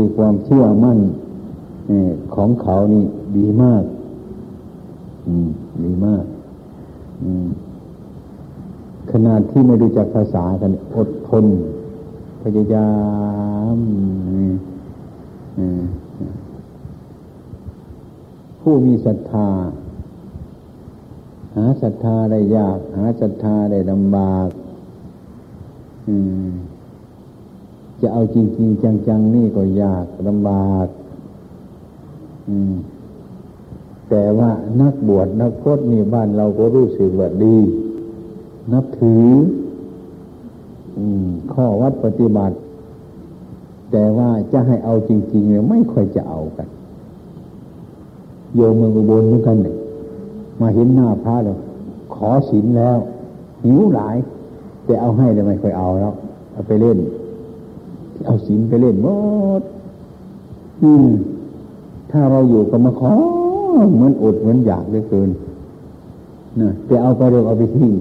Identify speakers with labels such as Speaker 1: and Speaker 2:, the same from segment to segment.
Speaker 1: คือความเชื่อมั่นของเขานี่ดีมากดีมากขนาดที่ไม่รู้จักภาษากันอดทน พยายามผู้มีศรัทธา หาศรัทธาได้ยาก หาศรัทธาได้ลำบาก จะเอาจริงๆจังๆ นี่ก็ยากลำบากแต่ว่านักบวชนักพจนี่บ้านเราก็รู้สึกว่าดี นับถือข้อวัดปฏิบัติ แต่ว่าจะให้เอาจริงๆเนี่ยไม่ค่อยจะเอากันโยมเมืองอุบลเหมือนกันเนี่ยมาเห็นหน้าพระแล้วขอศีลแล้วหิวหลาย แต่เอาให้เลยไม่ค่อยเอาแล้วเอาไปเล่น เอาศีลไปเล่นหมดอืมถ้าเราอยู่ก็มาขอเหมือนอดเหมือนอยากเหลือเกินนะแต่เอาไปเร็วเอาไปทิ้ง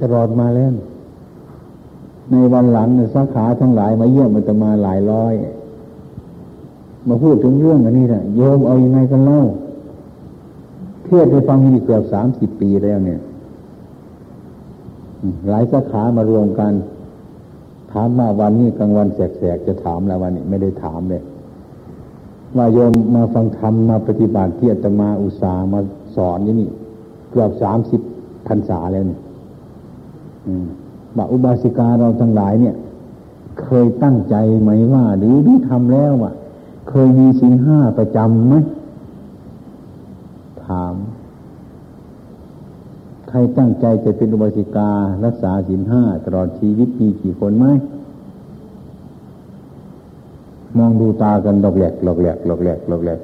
Speaker 1: ตลอดมาแล้ว ในวันหลังเนี่ยสาขาทั้งหลายมาเยี่ยมมันจะมาหลายร้อย มาพูดถึงเรื่องอันนี้นะโยมเอาอยัางไงกันเล่าเทศได้ฟังมี่เกือบสามสิบปีแล้วเนี่ย หลายสาขามารวมกัน ถามมาวันนี้กลางวันแสกๆจะถามแล้ววันนี้ไม่ได้ถามเลยว่าโยมมาฟังธรรมมาปฏิบัติที่อาตมาอุตส่ามาสอนนี่นี่เกือบสามสิบพรรษาแล้วเนี่ยบาอุบาสิกาเราทั้งหลายเนี่ย เคยตั้งใจไหมว่า หรือที่ทำแล้วว่าเคยมีสินห้าประจำไหมถาม ใครตั้งใจจะเป็นอุบาสิกา รักษาสินห้าตลอดชีวิตมีกี่คนไหม มองดูตากันหลอกแหลกหลอกแหลกหลอกแหลกหลอกแหลก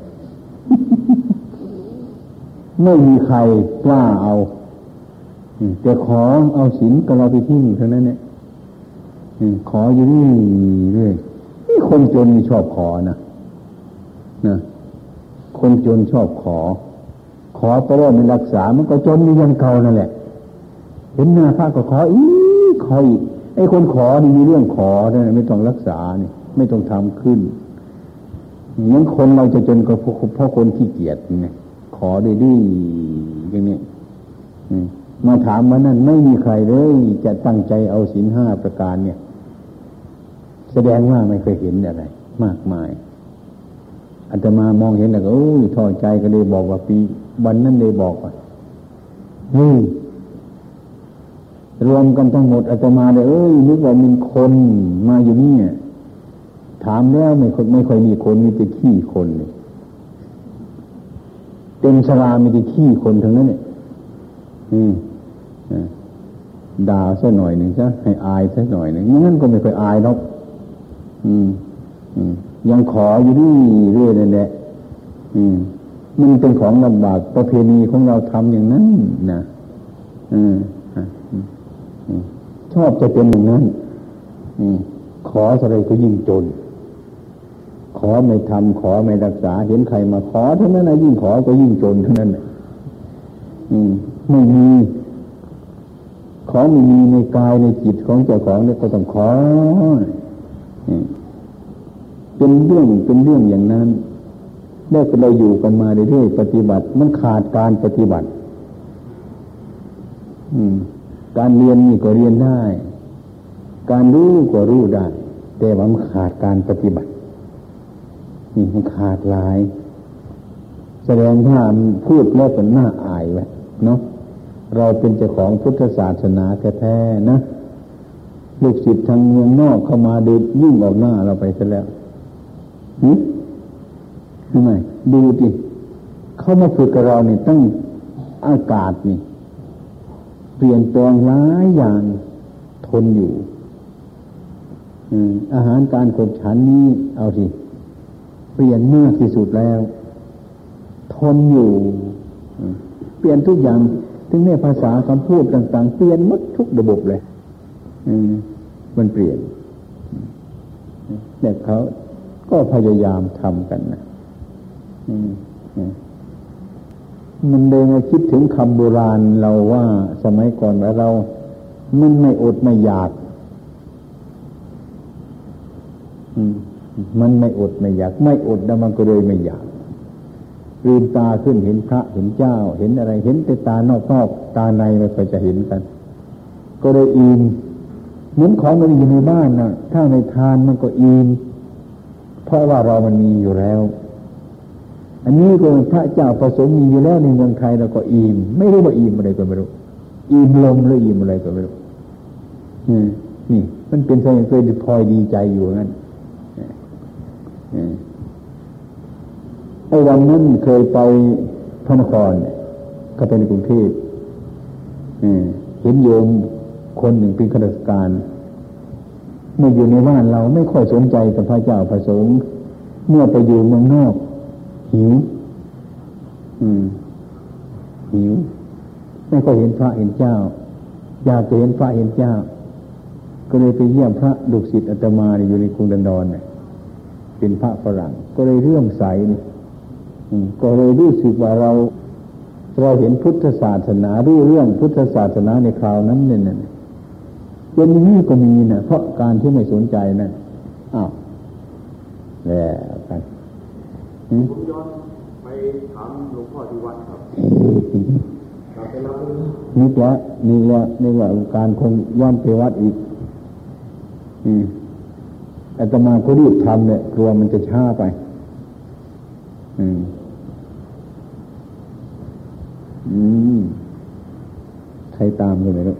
Speaker 1: ไม่มีใครกล้าเอาแต่ขอเอาศีลกับเราไปทิ้งเท่านั้นเนี่ยขออยู่นี่เรื่อยนี่คนจนชอบขอนะนะคนจนชอบขอ ขอไปแล้วมันรักษา มันก็จนยังเก่านั่นแหละ เห็นหน้าพระก็ขออีกขออีกไอ้คนขอนี่มีเรื่องขอเนี่ยไม่ต้องรักษาเนี่ย ไม่ต้องทำขึ้นงั้นคนเราจะจนก็เพราะคนขี้เกียจไงขอได้ดีอย่างนี้มาถามมานั่นไม่มีใครเลย จะตั้งใจเอาสินห้าประการเนี่ย แสดงว่าไม่เคยเห็นอะไร มากมายอาตมามองเห็นแล้วก็โอ้ยท้อใจก็เลยบอกว่าปี วันนั้นเลยบอกว่าเฮ้ยรวมกันทั้งหมดอาตมาเลยเอ้ยนึกว่ามีคนมาอยู่นี่ ถามแล้วไม่ค่อยไม่ค่อยมีคนมีแต่ขี้คนเลยเต็มชลามีแต่ขี้คนทั้งนั้นเนี่ยด่าซะหน่อยหนึ่งซะให้อายซะหน่อยหนึ่งงั้นก็ไม่ค่อยอายหรอกยังขออยู่นี่เรื่อยนั่นแหละมันเป็นของลำบากประเพณีของเราทำอย่างนั้นนะชอบจะเป็นอย่างนั้นขออะไรก็ยิ่งจน ขอไม่ทำขอไม่รักษา เห็นใครมาขอเท่านั้นนะยิ่งขอก็ยิ่งจนเท่านั้นไม่มีของไม่มีในกายในจิตของเจ้าของเนี่ยก็ต้องขอเป็นเรื่องเป็นเรื่องอย่างนั้นได้เราอยู่กันมาเรื่อยๆปฏิบัติ มันขาดการปฏิบัติ อืม การเรียนนี่ก็เรียนได้ การรู้ก็รู้ได้ แต่ว่ามันขาดการปฏิบัติ มันขาดลาย แสดงว่าพูดแล้วเป็นหน้าอายไว้เนาะเราเป็นเจ้าของพุทธศาสนาแท้ๆนะลูกศิษย์ทางเมืองนอกเข้ามาดูยิ่งออกหน้าเราไปซะแล้วหืทำไมดูดิเขามาฝึกกับเราเนี่ยตั้งอากาศนี่เปลี่ยนแปลงหลายอย่างทนอยู่อาหารการขบฉันนี้เอาสิ ปลี่ยนมากที่สุดแล้ว ทนอยู่ เปลี่ยนทุกอย่าง ถึงแม้ภาษาคำพูดต่าง ๆ เปลี่ยนหมดทุกระบบเลยมันเปลี่ยนแต่เขาก็พยายามทำกันนะมันเลยมาคิดถึงคำโบราณเราว่าสมัยก่อนว่าเรา มันไม่อดไม่อยากมั มันไม่อดไม่อยาก ไม่อดแล้วมันก็เลยไม่อยากลืมตาขึ้นเห็นพระเห็นเจ้า เห็นอะไร เห็นแต่ตานอกนอกตาในไม่ค่อยจะเห็นกัน ก็เลยอินเหมือนของมันอยู่ในบ้านนะถ้าไม่ทานมันก็อินเพราะว่าเรามันมีอยู่แล้ว อันนี้ก็พระเจ้าประสงค์มีอยู่แล้วในเมืองไทยเราก็อินไม่รู้ว่าอินอะไรก็ไม่รู้อินลมหรืออินอะไรก็ไม่รู้นี่ มันเป็นสิ่งเคยพลอยดีใจอยู่งั้น ไอ้วันนั้นเคยไปพระนครก็ไปในกรุงเทพเห็นโยมคนหนึ่งเป็นข้าราชการเมื่ออยู่ในบ้านเราไม่ค่อยสนใจกับพระเจ้าพระสงฆ์เมื่อไปอยู่เมืองนอกหิวหิว ไม่ค่อยเห็นพระเห็นเจ้า อยากจะเห็นพระเห็นเจ้า ก็เลยไปเยี่ยมพระดุสิตอาตมาอยู่ในกรุงดันดอนเนี่ย เป็นพระฝรั่ง ก็เลยเรื่อมใสนี่ก็เลยรู้สึกว่าเรา เราเห็นพุทธศาสนารู้เรื่องพุทธศาสนาในคราวนั้นเนี่ยเป็นอย่างนี้ก็มีนะเพราะการที่ไม่สนใจนะั่นอ้าวแล้วกัน
Speaker 2: ผมย้อนไปถามหลวงพ่อที่วัดครับ
Speaker 1: นี่แหละนี่แหละนี่ว่าการคงย้อนไปวัดอีก อืม อาตมาก็รีบทำเนี่ยกลัวมันจะช้าไป อืม อืม ใครตามกันไหมลูก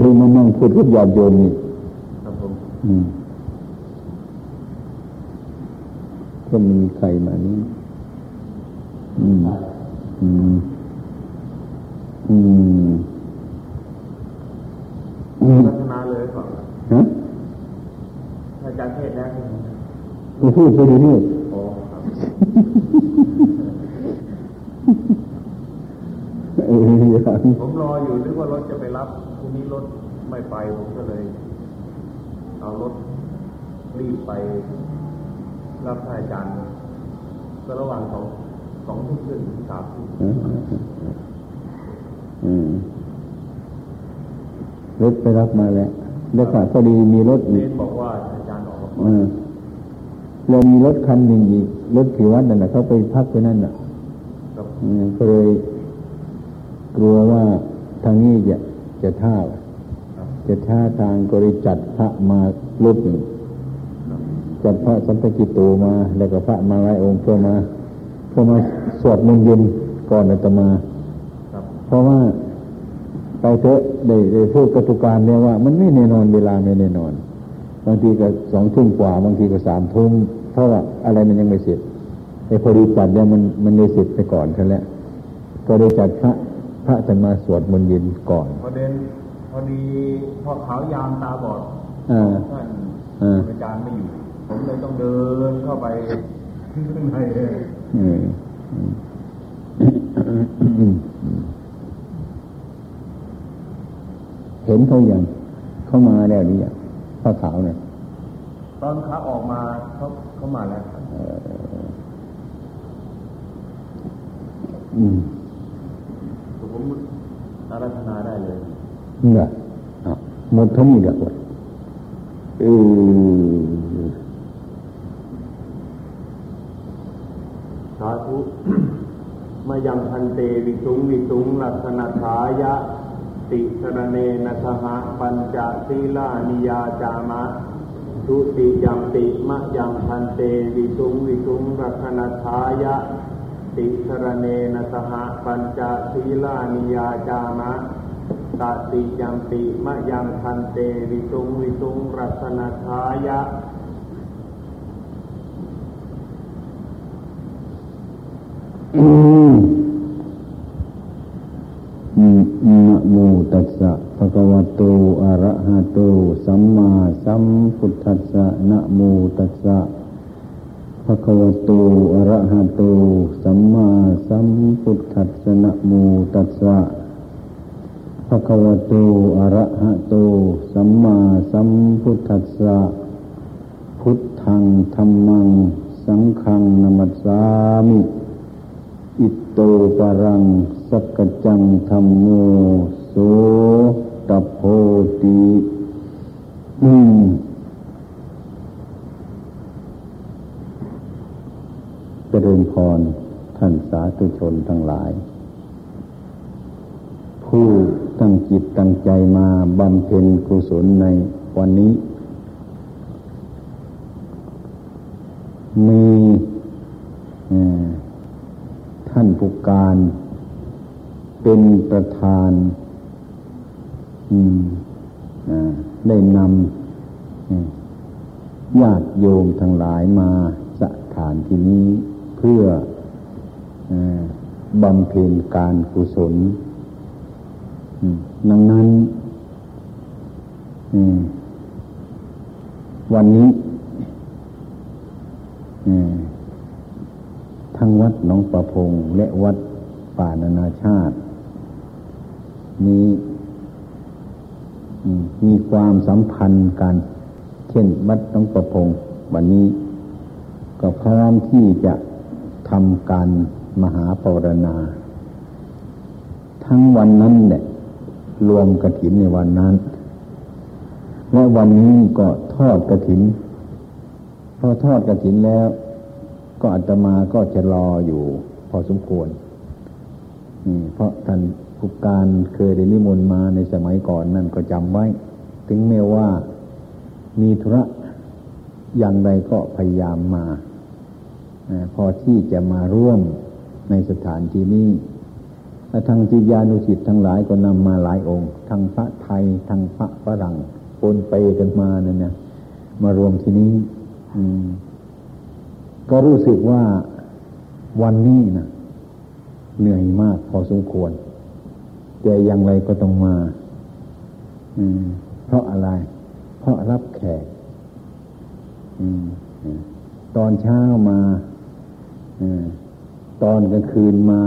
Speaker 1: ดูมันนั่งพูดกับญาติโยมนี่ ครับผม อืมก็มีใครมานี่ อืม อืม อืม
Speaker 2: พัฒนาเลยก่อนฮะอาจารย์เทศแล้ว
Speaker 1: กูพูดไปดีนี่
Speaker 2: ผมรออยู่นึกว่ารถจะไปรับพรุ่งนี้รถไม่ไปผมก็เลย เอารถรีบไป รับอาจารย์ก็ระหว่างสองสองทุ่มขึ้นถึงสามทุ่ม
Speaker 1: รถไปรับมาแล้วแล้วก็พอดีมีรถ
Speaker 2: อีกบอกว่าอาจารย์ออกมา
Speaker 1: เรามีรถคันหนึ่งอีกรถขี่วัดนั่นแหละเขาไปพักไปนั่นน่ะก็เลยกลัวว่าทางนี้จะจะท่าจะท่าทางก็เลยจัดพระมารถหนึ่งจัดพระสัมภกิโตมา แล้วก็พระมาไว้องค์เพื่อมาเพื่อมาสวดมนต์เย็นก่อนอาตมา เพราะว่า ไปเถอะได้ได้พูดกตุการเนี่ยว่า มันไม่แน่นอนเวลาไม่แน่นอน บางทีก็สองทุ่มกว่า บางทีก็สามทุ่มเพราะว่าอะไรมันยังไม่เสร็จไอ้พอดีจัดเนี่ยมันมันได้เสร็จไปก่อนแล้ก็ได้จัดพระพระจะมาสวดมนต์เย็นก่อน
Speaker 2: ประเด็นพอดีพอขาวยามตาบอดท่านอาจารย์ไม่อยู่ผมเลยต้องเดินเข้าไปข้างใน
Speaker 1: เห็นเขาอย่างเข้ามาแล้วนี่อย่างผ้าขาวเนี่ย
Speaker 2: ตอนขาออกมาเขาเขามาแล้วอืมผมอารัธนาได้เลย
Speaker 1: เนี่ยหมดทั้งนี้เดียวเออ
Speaker 2: สาธุมายังพันเตวิสุงวิสุงลักษณะทายะ ติสรเนนะสหปัญจศีลานิยาจามะทุติยัมติมะยังพันเตวิสุงวิสุงรักนัทายะ ติสรเนนะสหปัญจศีลานิยาจามะตติยัมติมะยังพันเตวิสุงวิสุงรักนัทายะ
Speaker 1: อืม อะระหะโต สัมมาสัมพุทธัสสะนะโมตัสสะภะคะวะโตอะระหะโต สัมมาสัมพุทธัสสะนะโมตัสสะภะคะวะโตอะระหะโต สัมมาสัมพุทธัสสะพุทธังธรรมัง สังฆังนมัสสามิอิโตปรัง สักจังธรรมโมโส ตโพติอืมเจริญพรท่านสาธุชนทั้งหลาย ผู้ตั้งจิตตั้งใจมาบำเพ็ญกุศลในวันนี้ มีท่านผู้การเป็นประธาน ได้นำญาติโยมทั้งหลายมาสถานที่นี้เพื่อบำเพ็ญการกุศลดังนั้นวันนี้ทั้งวัดหนองประพงและวัดป่านานาชาติ นี้ มีความสัมพันธ์กัน เช่นวัดหนองประพงวันนี้ ก็พร้อมที่จะทำการมหาปรณา ทั้งวันนั้นเนี่ยรวมกระถินในวันนั้น และวันนี้ก็ทอดกระถินพอทอดกระถินแล้ว ก็อาตมาก็จะรออยู่ พอสมควรเพราะท่าน ผู้การเคยได้นิมนต์มาในสมัยก่อนนั่นก็จำไว้ ถึงแม้ว่ามีธุระอย่างใดก็พยายามมาพอที่จะมาร่วมในสถานที่นี้และทางจิยานุสิตทั้งหลายก็นำมาหลายองค์ทางพระไทยทางพระฝรั่งปนไปกันมาเนี่ยนะมารวมที่นี้ก็รู้สึกว่าวันนี้นะเหนื่อยมากพอสมควร แต่อย่างไรก็ต้องมาเพราะอะไร เพราะรับแขกตอนเช้ามาตอนกลางคืนมา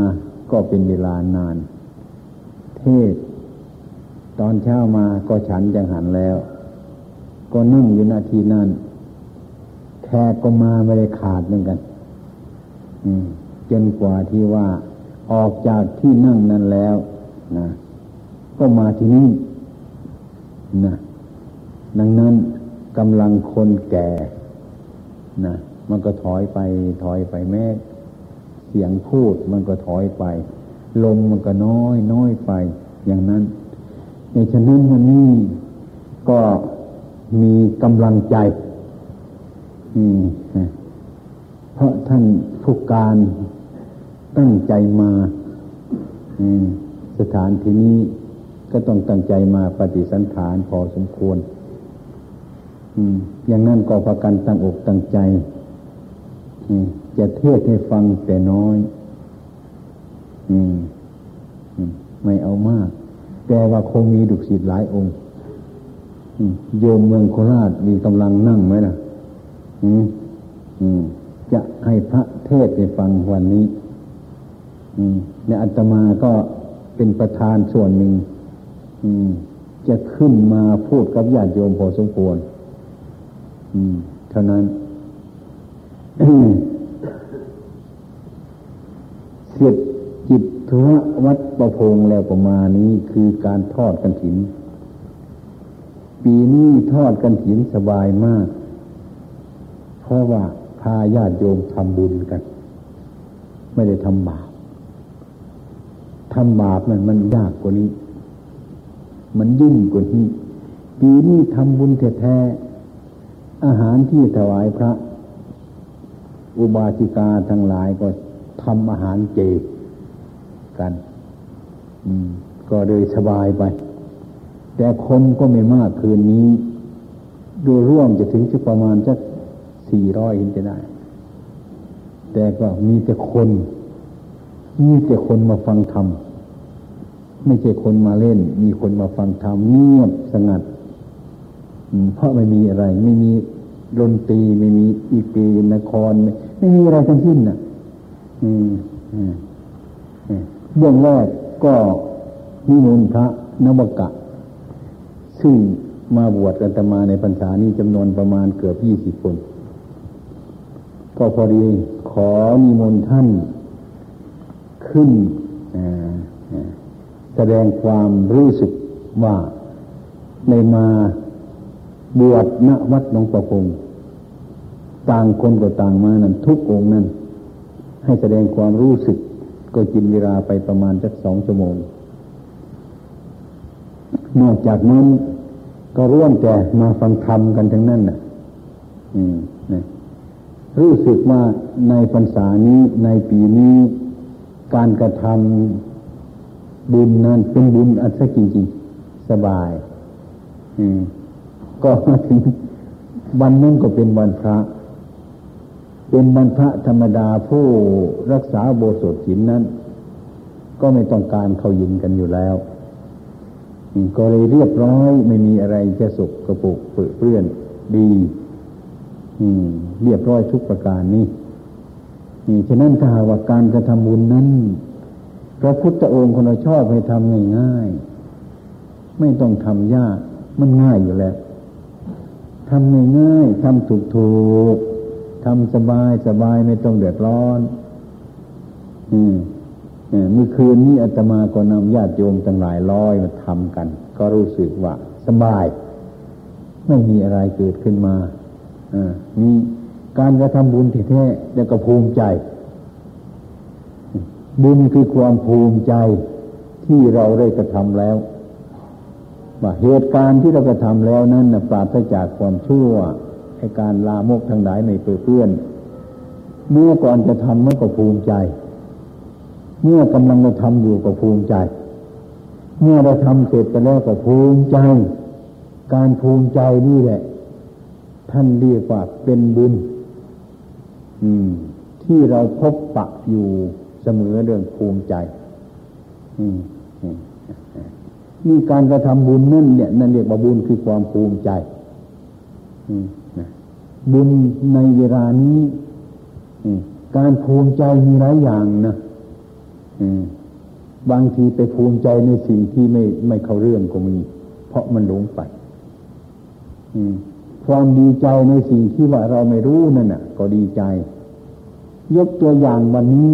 Speaker 1: ก็เป็นเวลานาน เทศ ตอนเช้ามาก็ฉันจังหันแล้ว ก็นั่งอยู่นาทีนั้นแขกก็มาไม่ได้ขาดเหมือนกันจนกว่าที่ว่าออกจากที่นั่งนั้นแล้ว นะก็มาที่นี่นะดังนั้นกำลังคนแก่นะมันก็ถอยไปถอยไปแม้เสียงพูดมันก็ถอยไป ลมมันก็น้อยน้อยไป อย่างนั้นในฉะนั้นวันนี้ก็มีกำลังใจเพราะท่านผู้การตั้งใจมา อืม สถานที่นี้ก็ต้องตั้งใจมาปฏิสันฐานพอสมควรอย่างนั้นก็ประกันตั้งอกตั้งใจจะเทศให้ฟังแต่น้อยไม่เอามาก แต่ว่าคงมีดุสิตหลายองค์โยมเมืองโคราชมีกำลังนั่งไหมล่ะจะให้พระเทศให้ฟังวันนี้ในอัตมาก็ เป็นประธานส่วนหนึ่งจะขึ้นมาพูดกับญาติโยมพอสมควรเท่านั้นเสร็จจิตทุวัดประพงแล้วประมาณนี้คือการทอดกันถิน ปีนี้ทอดกันถินสบายมาก เพราะว่าพาญาติโยมทำบุญกัน ไม่ได้ทำบาป ทำบาปนั่นมันยากกว่านี้ มันยิ่งกว่านี้ ปีนี้ทำบุญแท้ๆอาหารที่ถวายพระ อุบาสิกาทั้งหลายก็ทำอาหารเจกันก็เลยสบายไป แต่คนก็ไม่มากคืนนี้ ดูร่วมจะถึงสักประมาณสักสี่ร้อยเห็นจะได้ แต่ก็มีแต่คน มีแต่คนมาฟังธรรม ไม่ใช่คนมาเล่น มีคนมาฟังธรรมเงียบสงัดเพราะไม่มีอะไร ไม่มีดนตรีไม่มีอีปีนคร ไม่มีอะไรทั้งสิ้นน่ะเบื้องแรกก็นิมนต์พระนวกะ ซึ่งมาบวชกันตมาในพรรษานี้จำนวนประมาณเกือบยี่สิบคน ก็พอดีขอนิมนต์ท่านขึ้น แสดงความรู้สึกว่าในมาบวชณวัดหลวงประพงต่างคนก็ต่างมานั่นทุกองค์นั้น ให้แสดงความรู้สึกก็กินเวลาไปประมาณสักสองชั่วโมง นอกจากนั้นก็ร่วมแต่มาฟังธรรมกันทั้งนั้นน่ะ อืมนะรู้สึกว่าในพรรษานี้ในปีนี้ การกระทำ บุญนั้นเป็นบุญอัศจริงๆสบาย อืม ก็มาถึงวันนั้นก็เป็นวันพระ เป็นวันพระธรรมดาผู้รักษาโบสถศีลนั้น ก็ไม่ต้องการเข้ายินกันอยู่แล้วก็เลยเรียบร้อยไม่มีอะไรจะสุกกระปุกเปื้อนดีเรียบร้อยทุกประการนี้นี่ฉะนั้นถ้าว่าการกระทำบุญนั้น พระพุทธองค์คนเราชอบให้ทำง่ายๆ ไม่ต้องทำยาก มันง่ายอยู่แล้วทำง่ายๆทำถูกๆทำสบายสบายไม่ต้องเดือดร้อน อืมเมื่อคืนนี้อาตมาก็นำญาติโยมตั้งหลายร้อยมาทำกัน ก็รู้สึกว่าสบาย ไม่มีอะไรเกิดขึ้นมามีการกระทำบุญแท้ๆแล้วก็ภูมิใจ บุญคือความภูมิใจที่เราได้กระทำแล้วว่าเหตุการณ์ที่เรากระทำแล้วนั้นปราศจากความชั่วให้การลามกทั้งหลายไม่เปื้อน เมื่อก่อนจะทำมันก็ภูมิใจ เมื่อกำลังจะทำอยู่ก็ภูมิใจ เมื่อเราทำเสร็จไปแล้วก็ภูมิใจ การภูมิใจนี่แหละ ท่านเรียกว่าเป็นบุญที่เราพบปะอยู่ เสมอเรื่องภูมิใจนี่การกระทำบุญนั่นเนี่ยนั่นเรียกว่าบุญคือความภูมิใจบุญในเวลานี้การภูมิใจมีหลายอย่างนะบางทีไปภูมิใจในสิ่งที่ไม่ไม่เข้าเรื่องก็มี เพราะมันหลงไปความดีใจในสิ่งที่ว่าเราไม่รู้นั่นน่ะ ก็ดีใจ ยกตัวอย่างวันนี้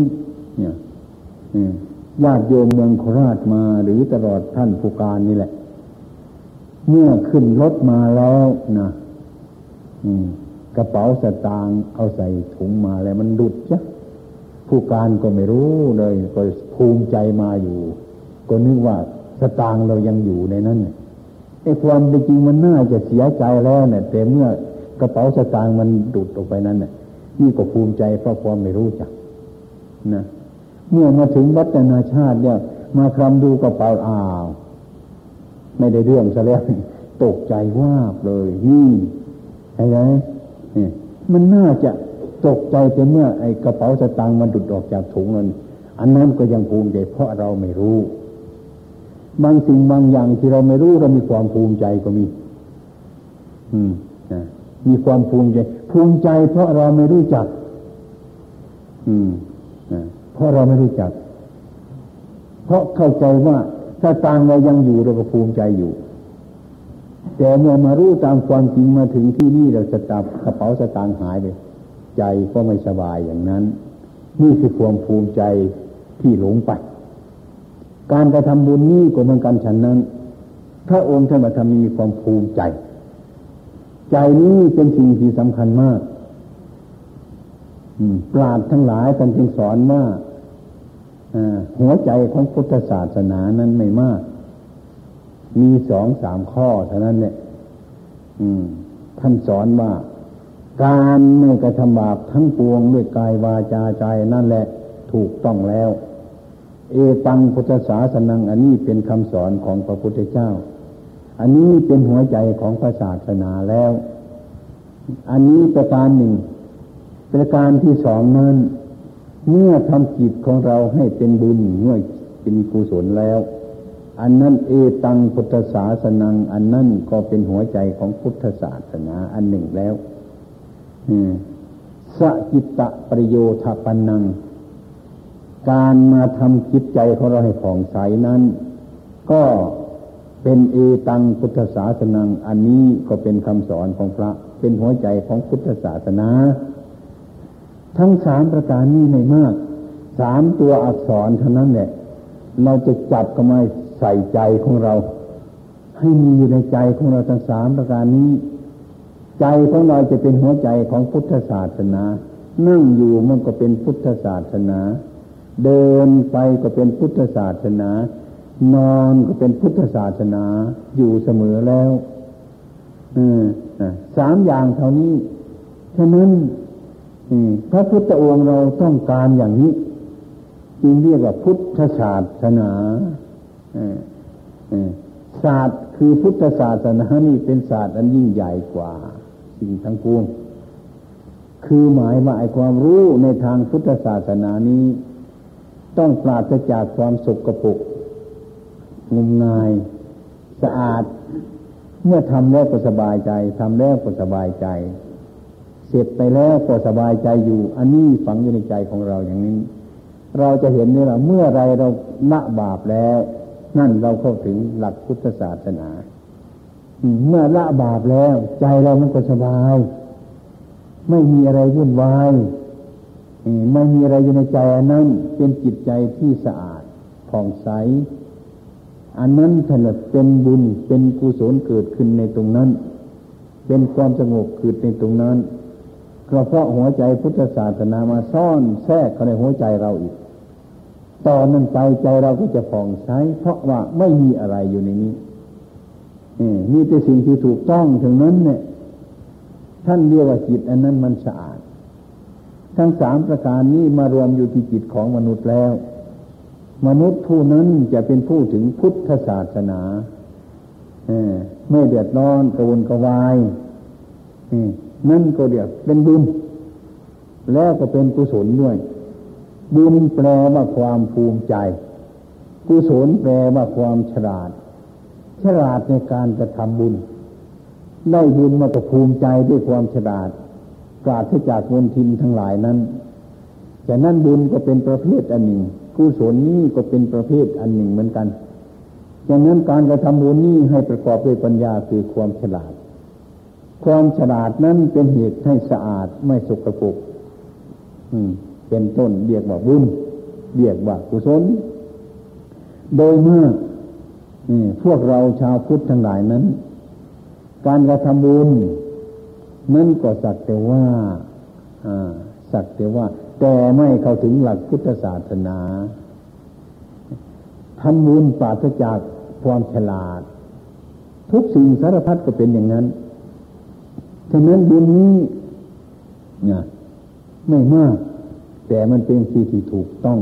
Speaker 1: ญาติโยมเมืองโคราชมาหรือตลอดท่านผู้การนี่แหละ เมื่อขึ้นรถมาแล้วนะกระเป๋าสตางค์เอาใส่ถุงมาแล้วมันดุดจ้ะผู้การก็ไม่รู้เลย ก็ภูมิใจมาอยู่ ก็นึกว่าสตางค์เรายังอยู่ในนั้นไอ้ความเป็นจริงมันน่าจะเสียใจแล้วเนี่ยแต่เมื่อกระเป๋าสตางค์มันดุดออกไปนั้นเนี่ยนี่ก็ภูมิใจเพราะความไม่รู้จักนะ เมื่อมาถึงวัฒนาชาติเนี่ย มาคลำดูกระเป๋าอ้าว ไม่ได้เรื่องซะแล้วตกใจว่าบเลยนี่ไอ้ไรนี่มันน่าจะตกใจแต่เมื่อไอ้กระเป๋าสตางค์มันดุดออกจากถุงนั้นอันนั้นก็ยังภูมิใจเพราะเราไม่รู้ บางสิ่งบางอย่างที่เราไม่รู้เรามีความภูมิใจก็มี อืมนะมีความภูมิใจ ภูมิใจเพราะเราไม่รู้จัก อืม ราะเราไม่รู้จัก เพราะเข้าใจว่าถ้าตางเรายังอยู่เราก็ภูมิใจอยู่ แต่เมื่อมารู้ตามความจริงมาถึงที่นี่เราจะจับกระเป๋าสตางค์หายไปใจก็ไม่สบายอย่างนั้น นี่คือความภูมิใจที่หลงไป การกระทำบุญนี้ก็เหมือนกันฉันนั้น พระองค์ท่านมาทำมีความภูมิใจ ใจนี้เป็นสิ่งที่สำคัญมากปราดทั้งหลายท่านจึงสอนว่า หัวใจของพุทธศาสนานั้นไม่มาก มีสองสามข้อเท่านั้นเนี่ยท่านสอนว่า การไม่กระทำบาปทั้งปวงด้วยกายวาจาใจนั่นแหละถูกต้องแล้ว เอตังพุทธศาสนัง อันนี้เป็นคำสอนของพระพุทธเจ้า อันนี้เป็นหัวใจของพระศาสนาแล้ว อันนี้ประการหนึ่งประการที่สองนั้น เมื่อทำจิตของเราให้เป็นบุญเมื่อเป็นกุศลแล้ว อันนั้นเอตังพุทธศาสนัง อันนั้นก็เป็นหัวใจของพุทธศาสนาอันหนึ่งแล้วสจิตะประโยชน์ปันนัง การมาทำจิตใจของเราให้ผ่องใสนั้น ก็เป็นเอตังพุทธศาสนัง อันนี้ก็เป็นคำสอนของพระ เป็นหัวใจของพุทธศาสนา ทั้งสามประการนี้ไม่มาก สามตัวอักษรเท่านั้นเนี่ยเราจะจับก็มาใส่ใจของเรา ให้มีอยู่ในใจของเราทั้งสามประการนี้ ใจของเราจะเป็นหัวใจของพุทธศาสนา นั่งอยู่มันก็เป็นพุทธศาสนา เดินไปก็เป็นพุทธศาสนา นอนก็เป็นพุทธศาสนาอยู่เสมอแล้วสามอย่างเท่านี้ฉะนั้น พระพุทธองค์เราต้องการอย่างนี้จึงเรียกว่าพุทธศาสนาศาสตร์คือพุทธศาสนานี่เป็นศาสตร์อันยิ่งใหญ่กว่า สิ่งทั้งปวงคือหมายว่าไอ้ความรู้ในทางพุทธศาสนานี้ ต้องปราศจากความสกปรกงมงาย สะอาด เมื่อทำแล้วก็สบายใจทำแล้วก็สบายใจ เสร็จไปแล้วก็สบายใจอยู่ อันนี้ฝังอยู่ในใจของเราอย่างนี้ เราจะเห็นนี่แหละเมื่อไรเราละบาปแล้ว นั่นเราเข้าถึงหลักพุทธศาสนาเมื่อละบาปแล้ว ใจเรามันก็สบาย ไม่มีอะไรวุ่นวายไม่มีอะไรอยู่ในใจอันนั้นเป็นจิตใจที่สะอาดผ่องใส อันนั้นถนัดเป็นบุญเป็นกุศลเกิดขึ้นในตรงนั้น เป็นความสงบเกิดในตรงนั้น เพราะหัวใจพุทธศาสนามาซ่อนแทรกเข้าในหัวใจเราอีกตอนนั้นไปใจเราก็จะผ่องใสเพราะว่าไม่มีอะไรอยู่ในนี้มีแต่สิ่งที่ถูกต้องถึงนั้นเนี่ย ท่านเรียกว่าจิตอันนั้นมันสะอาด ทั้งสามประการนี้มารวมอยู่ที่จิตของมนุษย์แล้ว มนุษย์ผู้นั้นจะเป็นผู้ถึงพุทธศาสนาไม่เดือดร้อนกระวนกระวาย นั่นก็เรียกเป็นบุญ แล้วก็เป็นกุศลด้วย บุญแปลว่าความภูมิใจ กุศลแปลว่าความฉลาด ฉลาดในการกระทำบุญ ได้บุญมาก็ภูมิใจด้วยความฉลาดปราศจากมลทินทั้งหลายนั้นแต่นั่นบุญก็เป็นประเภทอันหนึ่ง กุศลนี้ก็เป็นประเภทอันหนึ่งเหมือนกันอย่างนั้นการกระทำบุญนี้ให้ประกอบด้วยปัญญาคือความฉลาด ความฉลาดนั้นเป็นเหตุให้สะอาดไม่สกปรกเป็นต้นเรียกว่าบุญเรียกว่ากุศล โดยเมื่อพวกเราชาวพุทธทั้งหลายนั้น การกระทำบุญนั่นก็สักแต่ว่าสักแต่ว่า แต่ไม่เข้าถึงหลักพุทธศาสนาทำบุญปราศจากความฉลาด ทุกสิ่งสารพัดก็เป็นอย่างนั้น ฉะนั้นบุญนี้นี่ยไม่มาก แต่มันเป็นสิ่งที่ถูกต้อง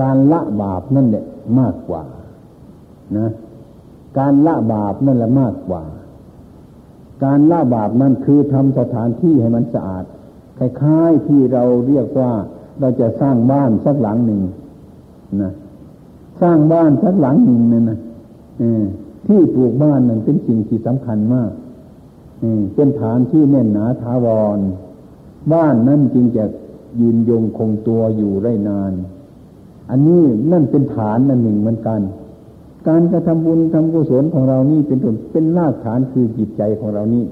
Speaker 1: การละบาปนั่นแหละมากกว่า นะ การละบาปนั่นแหละมากกว่า การละบาปนั่นคือทำสถานที่ให้มันสะอาดคล้ายๆที่เราเรียกว่าเราจะสร้างบ้านสักหลังหนึ่งนะสร้างบ้านสักหลังหนึ่งเนี่ยนะที่ปลูกบ้านนั่นเป็นสิ่งที่สำคัญมาก เป็นฐานที่แน่นหนาทาวร บ้านนั่นจึงจะยืนยงคงตัวอยู่ได้นาน อันนี้นั่นเป็นฐานนั่นหนึ่งเหมือนกัน การกระทำบุญทำกุศลของเรานี่เป็นต้นเป็นรากฐานคือจิตใจของเรานี่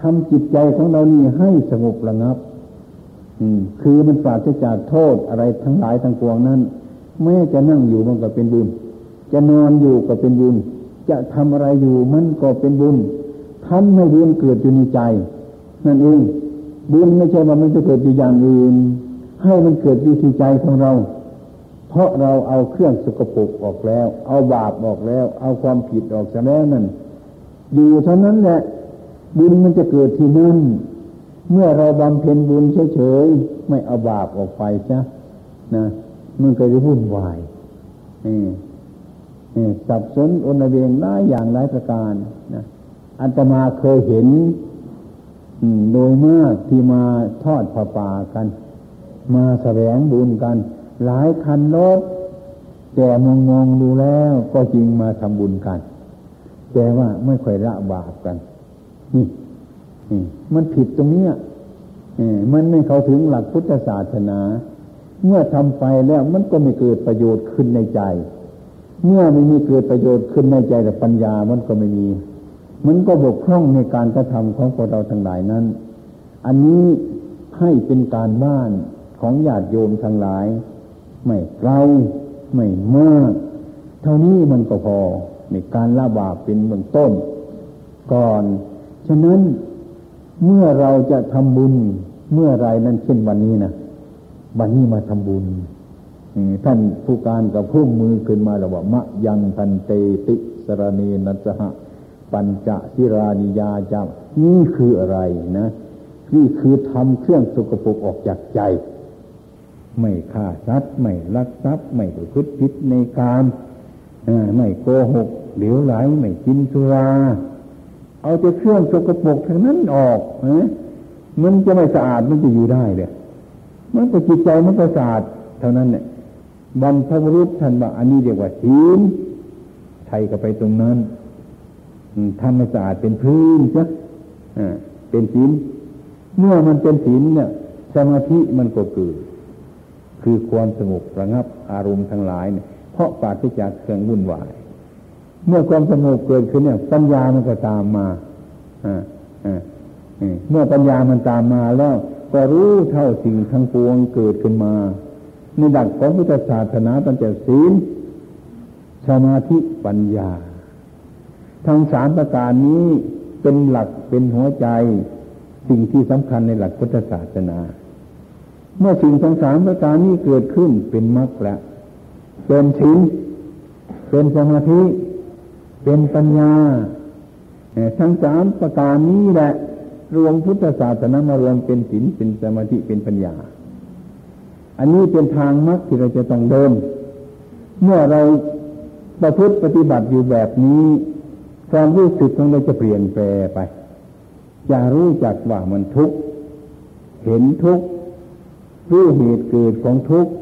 Speaker 1: ทำจิตใจของเรานี่ให้สงบระงับ อืม คือมันปราศจากโทษอะไรทั้งหลายทั้งปวงนั้นแม้จะนั่งอยู่มันก็เป็นบุญ จะนอนอยู่ก็เป็นบุญ จะทำอะไรอยู่มันก็เป็นบุญ ทำให้บุญเกิดอยู่ในใจ นั่นเองบุญไม่ใช่ว่ามันจะเกิดอยู่อย่างอื่น ให้มันเกิดอยู่ที่ใจของเรา เพราะเราเอาเครื่องสกปรกออกแล้ว เอาบาปออกแล้ว เอาความผิดออกแล้วนั่นอยู่เท่านั้นแหละบุญมันจะเกิดที่นั่น เมื่อเราบำเพ็ญบุญเฉยๆไม่เอาบาปออกไปซะนะมันก็จะวุ่นวายนี่นี่สับสนอนเวงหลายอย่างหลายประการนะ อัตมาเคยเห็นโดยมากที่มาทอดผ้าป่ากัน มาแสวงบุญกัน หลายคันรถแต่มองมองดูแล้วก็จริงมาทำบุญกัน แต่ว่าไม่ค่อยละบาปกันนี่นี่มันผิดตรงเนี้ยมันไม่เข้าถึงหลักพุทธศาสนา เมื่อทำไปแล้วมันก็ไม่เกิดประโยชน์ขึ้นในใจ เมื่อไม่มีเกิดประโยชน์ขึ้นในใจแต่ปัญญามันก็ไม่มี มันก็บกพร่องในการกระทำของพวกเราทั้งหลายนั้น อันนี้ให้เป็นการบ้านของญาติโยมทั้งหลาย ไม่ไกลไม่มาก เท่านี้มันก็พอในการละบาปเป็นเบื้องต้น ก่อน ฉะนั้นเมื่อเราจะทำบุญเมื่อไรนั้นเช่นวันนี้นะวันนี้มาทำบุญท่านผู้การกับพุ่มมือขึ้นมาแล้วว่ามะยังพันเตติสรณีนัสหะ ปัญจสิรานิยาจานี่คืออะไรนะ นี่คือทำเครื่องสกปรกออกจากใจ ไม่ฆ่าสัตว์ไม่ลักทรัพย์ไม่ประพฤติผิดในกามไม่โกหกเหลวไหลไม่กินสุราเอาจะเครื่องสกปรกทั้งนั้นออกมันจะไม่สะอาดมันจะอยู่ได้เลยมันก็จิตใจมันก็สะอาดเท่านั้นเนี่ยบรรพบุรุษท่านบอกอันนี้เรียกว่าศีลไทยก็ไปตรงนั้น ทำให้สะอาดเป็นพื้นจ้ะเป็นศีลเมื่อมันเป็นศีลเนี่ยสมาธิมันก็เกิดคือความสงบระงับอารมณ์ทั้งหลายเนี่ยเพราะปราศจากเครื่องวุ่นวาย เมื่อความสงบเกิดขึ้นเนี่ยปัญญามันก็ตามมาเมื่อปัญญามันตามมาแล้วก็รู้เท่าสิ่งทั้งปวงเกิดขึ้นมา ในหลักของพุทธศาสนาตั้งแต่ศีลสมาธิปัญญา ทั้งสามประการนี้เป็นหลักเป็นหัวใจสิ่งที่สำคัญในหลักพุทธศาสนา เมื่อสิ่งทั้งสามประการนี้เกิดขึ้นเป็นมรรคแล้วเป็นศีลเป็นสมาธิ เป็นปัญญาทั้งสามประการนี้แหละ รวมพุทธศาสนามารวมเป็นศีลเป็นสมาธิเป็นปัญญา อันนี้เป็นทางมรรคที่เราจะต้องเดิน เมื่อเราประพฤติปฏิบัติอยู่แบบนี้ ความรู้สึกของเราจะเปลี่ยนแปลไป จะรู้จักว่ามันทุกข์เห็นทุกข์รู้เหตุเกิดของทุกข์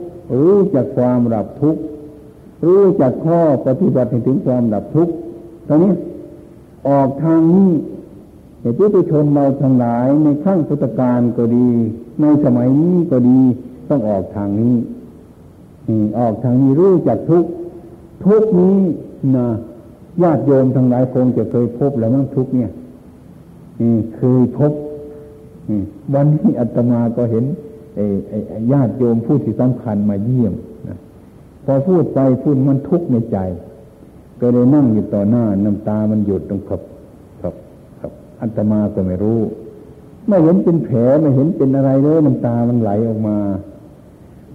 Speaker 1: รู้จักความดับทุกข์รู้จักข้อปฏิบัติถึงความดับทุกข์ตอนนี้ออกทางนี้เหตุที่ไปชนเราทั้งหลายในขั้งพุทธการก็ดี ในสมัยนี้ก็ดีต้องออกทางนี้ออกทางนี้รู้จักทุกทุกนี้นะ ญาติโยมทั้งหลายคงจะเคยพบแล้วมั้งทุกเนี่ยเคยพบวันนี้อาตมาก็เห็นญาติโยมผู้ที่สำคัญมาเยี่ยมนะพอพูดไปพูดมันทุกข์ในใจ ก็เลยนั่งอยู่ต่อหน้าน้ำตามันหยุดตรงขับขับขับอาตมาก็ไม่รู้ ไม่เห็นเป็นแผลไม่เห็นเป็นอะไรเลยน้ำตามันไหลออกมา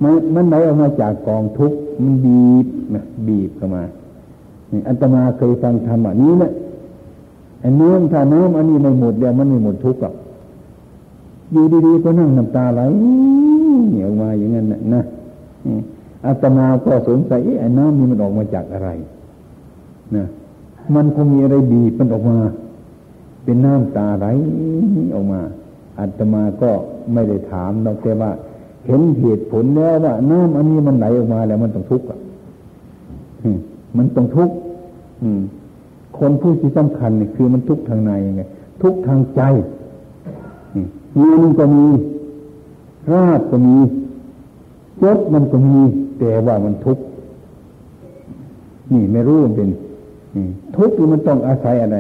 Speaker 1: มันมันไหลออกมาจากกองทุกข์มันบีบนะบีบเข้ามา อัตมาเคยฟังธรรมอันนี้นะอันนี้ถ้าน้ำอันนี้ไม่หมดเดี๋ยวมันไม่หมดทุกข์หรอกอยู่ดีๆก็นั่งน้ำตาไหลเหนียวมาอย่างนั้นนะนะอาตมาก็สงสัยไอ้น้ำนี้มันออกมาจากอะไรนะมันคงมีอะไรบีบมันออกมา เป็นน้ำตาไหลออกมาอาตมาก็ไม่ได้ถามนอกแต่ว่า เห็นเหตุผลแล้วว่าน้ำอันนี้มันไหลออกมาแล้วมันต้องทุกข์อะ มันต้องทุกข์คนผู้ที่สำคัญนี่คือมันทุกข์ทางในยังไงทุกข์ทางใจเงินก็มีราบก็มียศมันก็มี แต่ว่ามันทุกข์นี่ไม่รู้มันเป็นทุกข์มันต้องอาศัยอะไร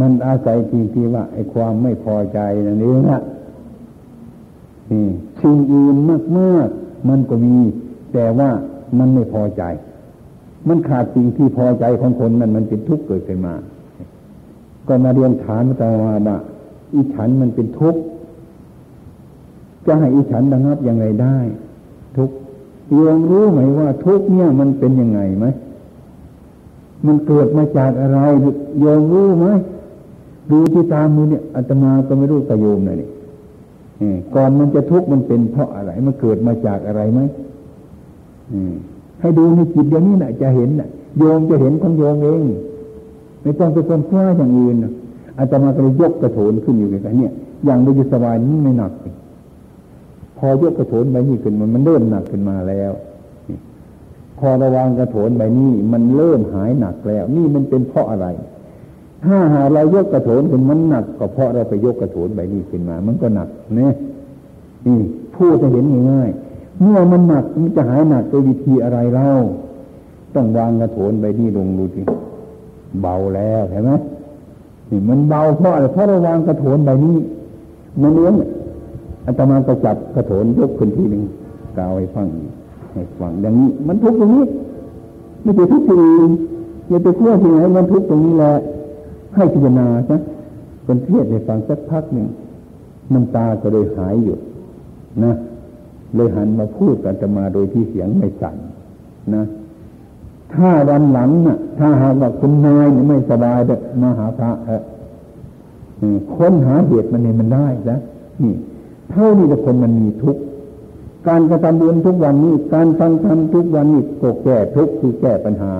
Speaker 1: มันอาศัยทีที่ว่าไอ้ความไม่พอใจนั่นเองอะสิ่งอื่นมากๆ มันก็มี แต่ว่ามันไม่พอใจ มันขาดสิ่งที่พอใจของคนนั้นมันเป็นทุกข์เกิดขึ้นมา ก็มาเรียนฐานมาตาว่าอีฉันมันเป็นทุกข์จะให้อีฉันระงับยังไงได้ ทุกข์โยมรู้ไหมว่าทุกข์เนี่ยมันเป็นยังไงไหมมันเกิดมาจากอะไรโยมรู้ไหมดูที่ตามมือเนี่ยอาตมาก็ไม่รู้กระโยมเลยนี่ก่อนมันจะทุกข์มันเป็นเพราะอะไร มันเกิดมาจากอะไรไหม ให้ดูในจิตเดี๋ยวนี้นะจะเห็นนะโยมจะเห็นของโยมเอง ไม่ต้องไปคนคว้าอย่างอื่นอาจจะมาก็เลยยกกระโถนขึ้นอยู่กันเนี่ย อย่างเราอยู่สบายนี่ไม่หนัก พอยกกระโถนใบนี้ขึ้นมันมันเริ่มหนักขึ้นมาแล้วพอระวางกระโถนใบนี้มันเริ่มหายหนักแล้ว นี่มันเป็นเพราะอะไร ถ้าหาเรายกกระโถนขึ้นมันหนัก ก็เพราะเราไปยกกระโถนใบนี้ขึ้นมา มันก็หนักเนี่ยนี่พูดจะเห็นง่ายๆ เมื่อมันหนักมันจะหายหนักโดยวิธีอะไรเล่าต้องวางกระโถนใบนี้ลงดูทีเบาแล้วเห็นไหมนี่มันเบาเพราะอะไรเพราะเราวางกระโถนใบนี้มันเลี้ยงอาตมาก็จับกระโถนยกขึ้นทีหนึ่งกล่าวให้ฟังให้ฟังอย่างนี้ มันทุกตรงนี้ไม่ใช่ทุกที่อื่นอย่าไปกลัวที่ไหนมันทุกตรงนี้แหละให้พิจารณาซะคนเทศในฟังสักพักหนึ่งน้ำตาก็เลยหายอยู่นะ เลยหันมาพูดกันจะมาโดยที่เสียงไม่สั่นนะ ถ้าวันหลังน่ะ ถ้าหากว่าคุณนายเนี่ยไม่สบายเด้มาหาพระเออค้นหาเหตุมันเนี่ยมันได้นะนี่ เท่านี้แต่คนมันมีทุกข์การกระทำบุญทุกวันนี้ การฟังธรรมทุกวันนี้ก็แก้ทุกข์คือแก้ปัญหา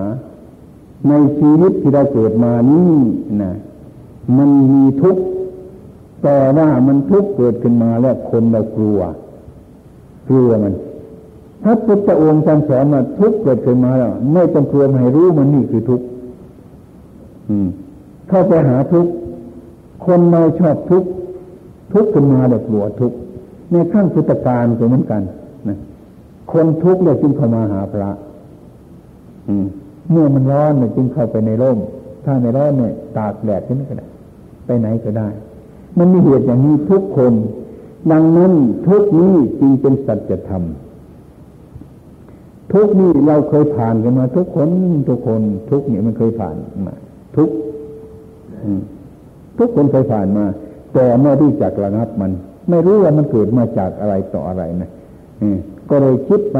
Speaker 1: ในชีวิตที่เราเกิดมานี่นะมันมีทุกข์แต่ว่ามันทุกข์เกิดขึ้นมาแล้วคนเรากลัว กลัวมัน ถ้าพุทธองค์ท่านสอนว่าทุกเกิดขึ้นมาแล้วไม่ต้องกลัวให้รู้มันนี่คือทุกข์เข้าไปหาทุกข์คนเราชอบทุกข์ทุกข์ขึ้นมาแล้วกลัวทุกข์ในขั้งพุทธการก็เหมือนกันนะคนทุกข์เลยจึงเข้ามาหาพระเมื่อมันร้อนเนี่ยจึงเข้าไปในร่ม ถ้าในร้อนเนี่ยตากแดดที่นั่นก็ได้ ไปไหนก็ได้ มันมีเหตุอย่างนี้ทุกคน ดังนั้นทุกนี้จึงเป็นสัจธรรม ทุกนี้เราเคยผ่านกันมา ทุกคนทุกคน ทุกเนี่ยมันเคยผ่านมาทุกทุกคนเคยผ่านมา แต่ไม่รู้จักระงับมัน ไม่รู้ว่ามันเกิดมาจากอะไรต่ออะไรนะก็เลยคิดไป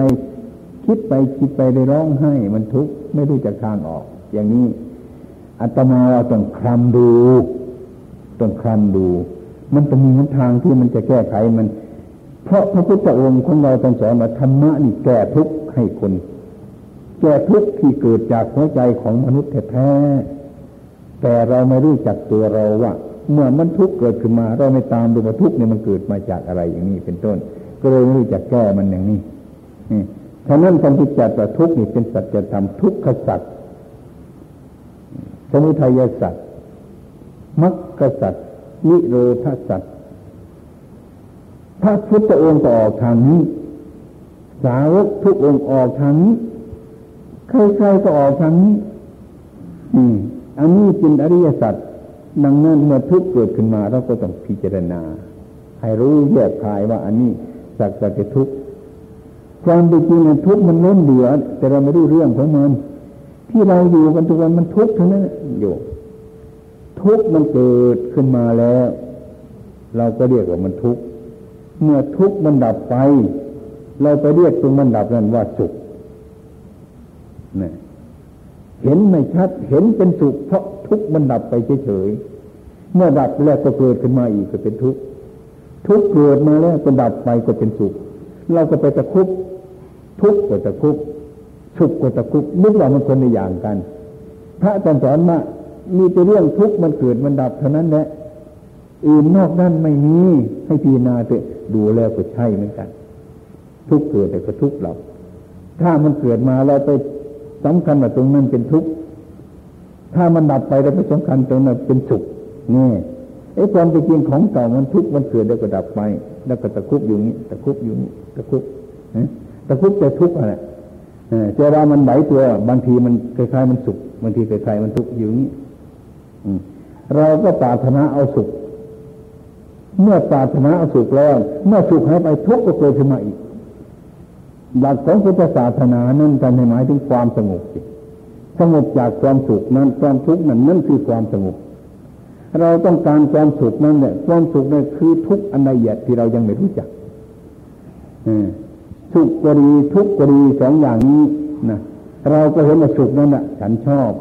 Speaker 1: คิดไปคิดไปเลยร้องไห้ มันทุกข์ไม่รู้จักทางออก อย่างนี้อาตมาเราต้องคลำดู ต้องคลำดู มันจะมีหนทางที่มันจะแก้ไขมัน เพราะพระพุทธองค์ของเราตสอนว่าธรรมะนี่แก้ทุกข์ให้คน แก้ทุกข์ที่เกิดจากหัวใจของมนุษย์แท้แต่เราไม่รู้จักตัวเราว่า เมื่อมันทุกข์เกิดขึ้นมา เราไม่ตามดูว่าทุกข์เนี่ยมันเกิดมาจากอะไรอย่างนี้เป็นต้น ก็เลยไม่รู้จักแก้มันอย่างนี้ฉะนั้นการที่จัดว่าทุกข์นี่เป็นสัจธรรมทุกขสัจสมุทัยสัจมรรคสัจ นิโรธสัจพระพุทธองค์ก็ออกทางนี้ สาวกทุกองค์ออกทางนี้ใครๆก็ออกทางนี้อันนี้เป็นอริยสัจดังนั้นเมื่อทุกเกิดขึ้นมาเราก็ต้องพิจารณา ให้รู้แยกคายว่าอันนี้สักจะทุกข์ความเป็นจริงทุกข์มันล้นเหลือ แต่เราไม่รู้เรื่องของมัน ที่เราอยู่กันทุกวันมันทุกข์ทั้งนั้นอยู่ ทุกข์มันเกิดขึ้นมาแล้ว เราก็เรียกว่ามันทุกข์เมื่อทุกข์มันดับไป เราไปเรียกตรงมันดับนั้นว่าสุขนี่เห็นไม่ชัดเห็นเป็นสุขเพราะทุกข์มันดับไปเฉยๆเมื่อดับแล้วก็เกิดขึ้นมาอีกก็เป็นทุกข์ทุกข์เกิดมาแล้วก็ดับไปก็เป็นสุข เราก็ไปตะคุบทุกข์ก็ตะคุบสุขก็ตะคุบนึกว่ามันคนในอย่างกัน พระอาจารย์สอนมา มีแต่เรื่องทุกข์มันเกิดมันดับเท่านั้นแหละอื่นนอกนั้นไม่มีให้พีนาเถอะดูแล้วก็ใช่เหมือนกัน ทุกเกิดแต่ก็ทุกหลับ ถ้ามันเกิดมาเราไปสำคัญว่าตรงนั้นเป็นทุกข์ถ้ามันดับไปเราไปสำคัญตรงนั้นเป็นสุขนี่ไอ้ความเป็นจริงของเก่ามันทุกข์มันเกิดแล้วก็ดับไป แล้วก็ตะคุบอยู่นี้ตะคุบอยู่นี้ตะคุบตะคุบจะทุกข์อะไรเจ้ารามันไหวตัวบางทีมันคล้ายๆมันสุขบางทีคล้ายๆมันทุกข์อยู่นี้ เราก็ปรารถนาเอาสุข เมื่อปรารถนาเอาสุขแล้ว เมื่อสุขหายไปทุกข์ก็เกิดขึ้นมาอีก หลักของพุทธศาสนานั้นจะหมายถึงความสงบสงบจากความสุขนั้นความทุกข์นั้นนั่นคือความสงบเราต้องการความสุขนั้นเนี่ยความสุขนั่นคือทุกอันใดหยดที่เรายังไม่รู้จักสุขก็ดีทุกข์ก็ดีสองอย่างนี้นะเราก็เห็นว่าสุขนั้นแหะฉันชอบ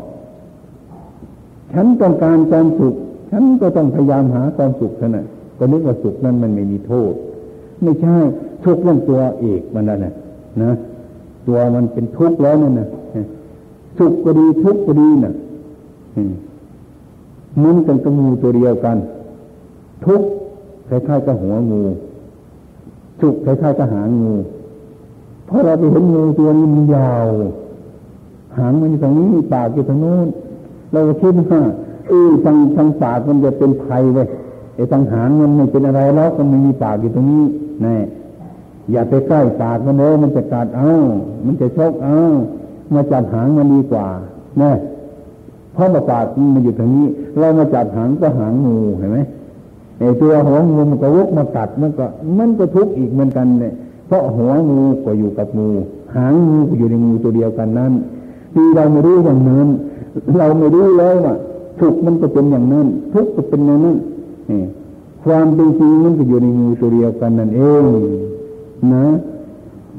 Speaker 1: ฉันต้องการความสุข ฉันก็ต้องพยายามหาความสุขเท่านั้นก็นึกว่าสุขนั้นมันไม่มีโทษ ไม่ใช่ทุกเรื่องตัวเอกมันนั่นแหละนะตัวมันเป็นทุกข์แล้วนั่นนะสุขก็ดีทุกข์ก็ดีนะ่ะมันกันกับงูตัวเดียวกัน ทุกข์คล้ายๆกับหัวงูสุขคล้ายๆกับหางงูเพราะเราไปเห็นงูตัวนี้มันยาว หางมันอยู่ตรงนี้ปากอยู่ตรงโน้น เราก็คิดว่าเออทางทางปากมันจะเป็นภัยเว้ยไอ้ทางหางมันไม่เป็นอะไรแล้วมันไม่มีปากอยู่ตรงนี้แน่อย่าไปใกล้ปากมันเลยมันจะกัดเอามันจะชกเอามาจับหางมันดีกว่านะเพราะมาปากมันอยู่ตรงนี้ เรามาจับหางก็หางงูเห็นไหมไอ้ตัวหัวงูมันก็วกมากัดมันก็ มันก็ทุกข์อีกเหมือนกันเนี่ยเพราะหัวงูก็อยู่กับงู หางงูก็อยู่ในงูตัวเดียวกันนั้น ที่เราไม่รู้อย่างนั้น เราไม่รู้แล้วว่าทุกมันก็เป็นอย่างนั้น ทุกข์ก็เป็นอย่างนั้นความเป็นจริงมันก็อยู่ในงูตัวเดียวกันนั่นเองนะ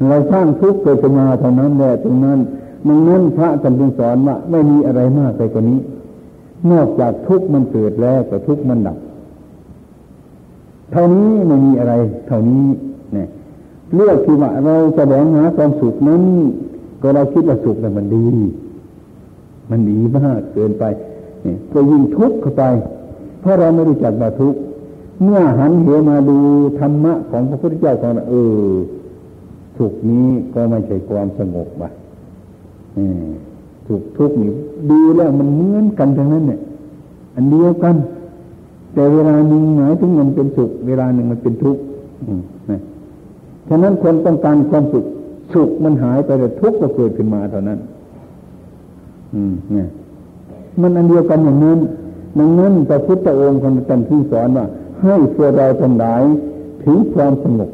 Speaker 1: เราสร้างทุกข์เกิดขึ้นมาเท่านั้นแหละตรงนั้นดังนั้นพระท่านจึงสอนว่าไม่มีอะไรมากไปกว่านี้ นอกจากทุกข์มันเกิดแล้วแต่ทุกข์มันดับ เท่านี้ไม่มีอะไร เท่านี้เนี่ยเลือกที่ว่าเราจะแสวงหาความสุขนั้น ก็เราคิดว่าสุขแต่มันดี มันดีมากเกินไปเนี่ยก็ยิ่งทุกข์เข้าไป เพราะเราไม่รู้จักว่าทุกข์เมื่อหันเหมาดูธรรมะของพระพุทธเจ้าของเราเออ สุขนี้ก็ไม่ใช่ความสงบบ่ะสุขทุกข์นี่ดูแล้วมันเหมือนกันทั้งนั้นเนี่ย อันเดียวกัน แต่เวลาหนึ่งหมายถึงมันเป็นสุข เวลาหนึ่งมันเป็นทุกข์นะฉะนั้นคนต้องการความสุข สุขมันหายไปแต่ทุกข์ก็เกิดขึ้นมาเท่านั้น อืม เนี่ย มันอันเดียวกันอย่างนั้นดังนั้นพระพุทธองค์ท่านที่สอนว่า ให้พวกเราทั้งหลายถึงความสงบ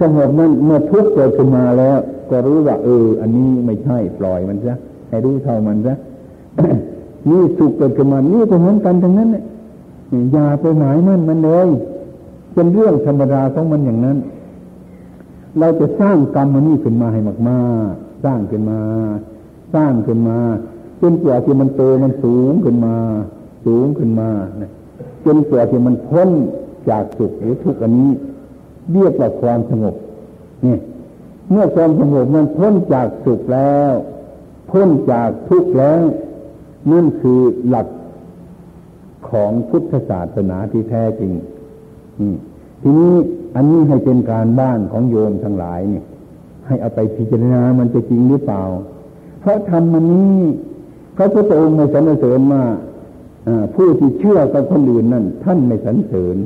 Speaker 1: สงบนั้นเมื่อทุกข์เกิดขึ้นมาแล้ว ก็รู้ว่า เออ อันนี้ไม่ใช่ปล่อยมันซะให้รู้เท่ามันซะนี่สุขเกิดขึ้นมานี่ก็เหมือนกันทั้งนั้นเนี่ยอย่าไปหมายมั่นมันเลยเป็นเรื่องธรรมดาของมันอย่างนั้น เราจะสร้างกรรมมันนี่ขึ้นมาให้มากๆ สร้างขึ้นมา สร้างขึ้นมาจนกว่าที่มันโตมันสูงขึ้นมา สูงขึ้นมาจนกว่าที่มันพ้นจากสุขหรือทุกข์อันนี้เรียกว่าความสงบนี่เมื่อความสงบมันพ้นจากสุขแล้ว พ้นจากทุกข์แล้วนั่นคือหลักของพุทธศาสนาที่แท้จริงทีนี้ อันนี้ให้เป็นการบ้านของโยมทั้งหลายเนี่ย ให้เอาไปพิจารณามันจะจริงหรือเปล่า เพราะทำมันนี้พระพุทธองค์ไม่สรรเสริญมาผู้ที่เชื่อกับคนอื่นนั่นท่านไม่สรรเสริญ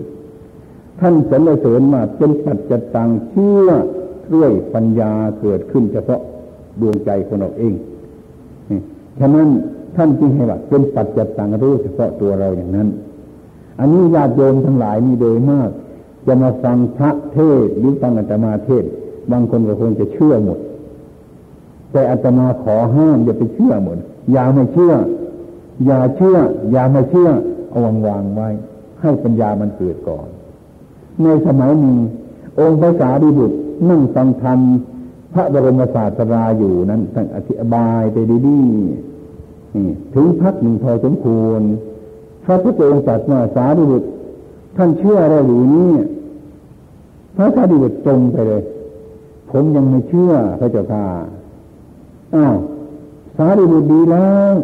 Speaker 1: ท่านสรรเสริญมาเป็นปัจจตังเชื่อด้วยปัญญาเกิดขึ้นเฉพาะดวงใจของเราเองฉะนั้นท่านจึงให้ว่าเป็นปัจจตังรู้เฉพาะตัวเราอย่างนั้น อันนี้ญาติโยมทั้งหลายนี่โดยมาก จะมาฟังพระเทศหรือฟังอาตมาเทศ บางคนก็คงจะเชื่อหมด แต่อาตมาขอห้ามอย่าไปเชื่อหมด อย่าไม่เชื่อ อย่าเชื่อ อย่าไม่เชื่อ เอาวางวางไว้ ให้ปัญญามันเกิดก่อน ในสมัยหนึ่งองค์พระสารีบุตรนั่งฟังธรรมพระบรมศาสดาอยู่นั้นท่านอธิบายไปดีๆถึงพักหนึ่งพอสมควรพระพุทธองค์ตรัสว่าสารีบุตร ท่านเชื่ออะไรหรือนี่พระสารีบุตรตรงไปเลย ผมยังไม่เชื่อพระเจ้าค่ะอ้าวสารีบุตรดีแล้ว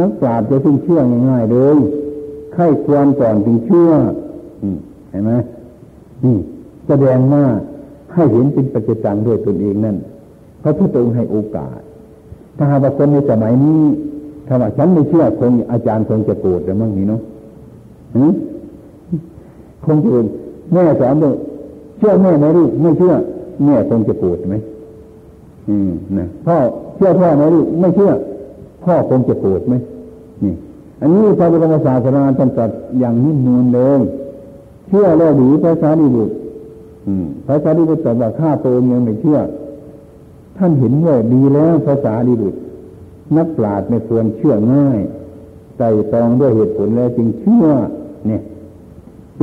Speaker 1: นักปราชญ์จะเพิ่งเชื่อง่ายๆเลยไข้ควรก่อนถึงเชื่อเห็นไหมนี่แสดงว่าให้เห็นเป็นปัจจตังด้วยตนเองนั่นพระพุทธองค์ให้โอกาส ถ้าหากว่าคนในสมัยนี้ถ้าว่าฉันไม่เชื่อคงอาจารย์คงจะโกรธแต่มั่งนี่เนาะ คงจะแม่สอนเลยเชื่อแม่ไหมลูกไม่เชื่อ แม่คงจะโกรธไหมอืมนะพ่อเชื่อพ่อไหมลูกไม่เชื่อ พ่อคงจะโกรธไหมนี่ อันนี้พระบรมศาสนาท่านตรัสอย่างนิ่มนวลเลยเชื่อแล้วหรือพระสารีบุตรพระสารีบุตรตรัสว่าข้าโตยังไม่เชื่อ ท่านเห็นว่าดีแล้วพระสารีบุตรนักปราชญ์ไม่ควรเชื่อง่ายใจตองด้วยเหตุผลแล้วจึงเชื่อ เนี่ย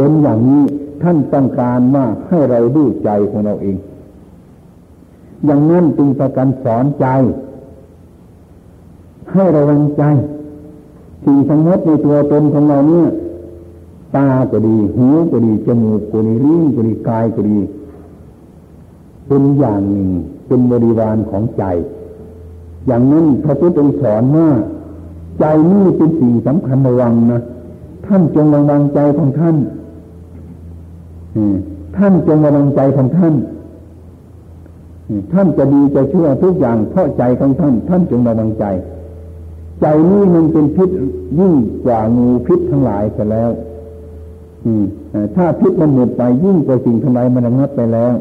Speaker 1: เป็นอย่างนี้ท่านต้องการว่าให้เราดูใจของเราเอง อย่างนั้นจึงประกันสอนใจ ให้ระวังใจสิ่งทั้งหมดในตัวตนของเราเนี่ยตาก็ดี หูก็ดี จมูกก็ดีลิ้นก็ดี กายก็ดี เป็นอย่างหนึ่ง เป็นบริวารของใจ อย่างนั้นพระพุทธองค์สอนว่าใจนี่เป็นสิ่งสำคัญระวังนะ ท่านจงระวังใจของท่าน ท่านจงระวังใจของท่านท่านจะดีจะชั่วทุกอย่างเพราะใจของท่าน ท่านจงระวังใจ ใจนี่มันเป็นพิษยิ่งกว่างูพิษทั้งหลายเสียแล้วถ้าพิษมันหมดไปยิ่งกว่าสิ่งทำลายมันระงับไปแล้ว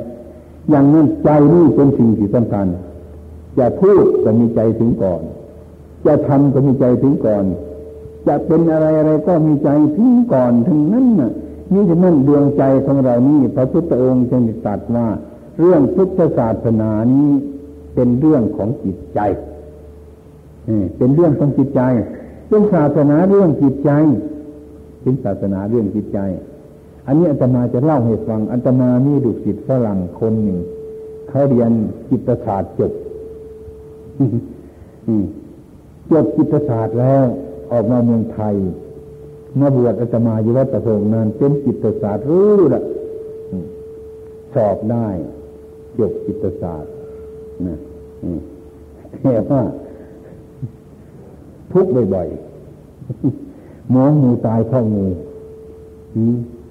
Speaker 1: อย่างนั้นใจนี่เป็นสิ่งที่สำคัญจะพูดก็มีใจถึงก่อน จะทำก็มีใจถึงก่อน จะเป็นอะไรอะไรก็มีใจถึงก่อนทั้งนั้นน่ะ นี่ฉะนั้นดวงใจของเรานี่พระพุทธองค์จึงตรัสว่า เรื่องพุทธศาสนานี้เป็นเรื่องของจิตใจเป็นเรื่องของจิตใจเป็นศาสนาเรื่องจิตใจเป็นศาสนาเรื่องจิตใจ อันนี้อาตมาจะเล่าให้ฟังอาตมามีดุสิตฝรั่งคนหนึ่งเขาเรียนจิตศาสตร์จบจบจิตศาสตร์แล้วออกมาเมืองไทย มาบวชอาตมาอยู่วัดตะโพงนานเป็นจิตศาสตร์รู้ละสอบได้จบจิตศาสตร์นะแต่ว่าทุกบ่อยๆมองูตายเพราะงู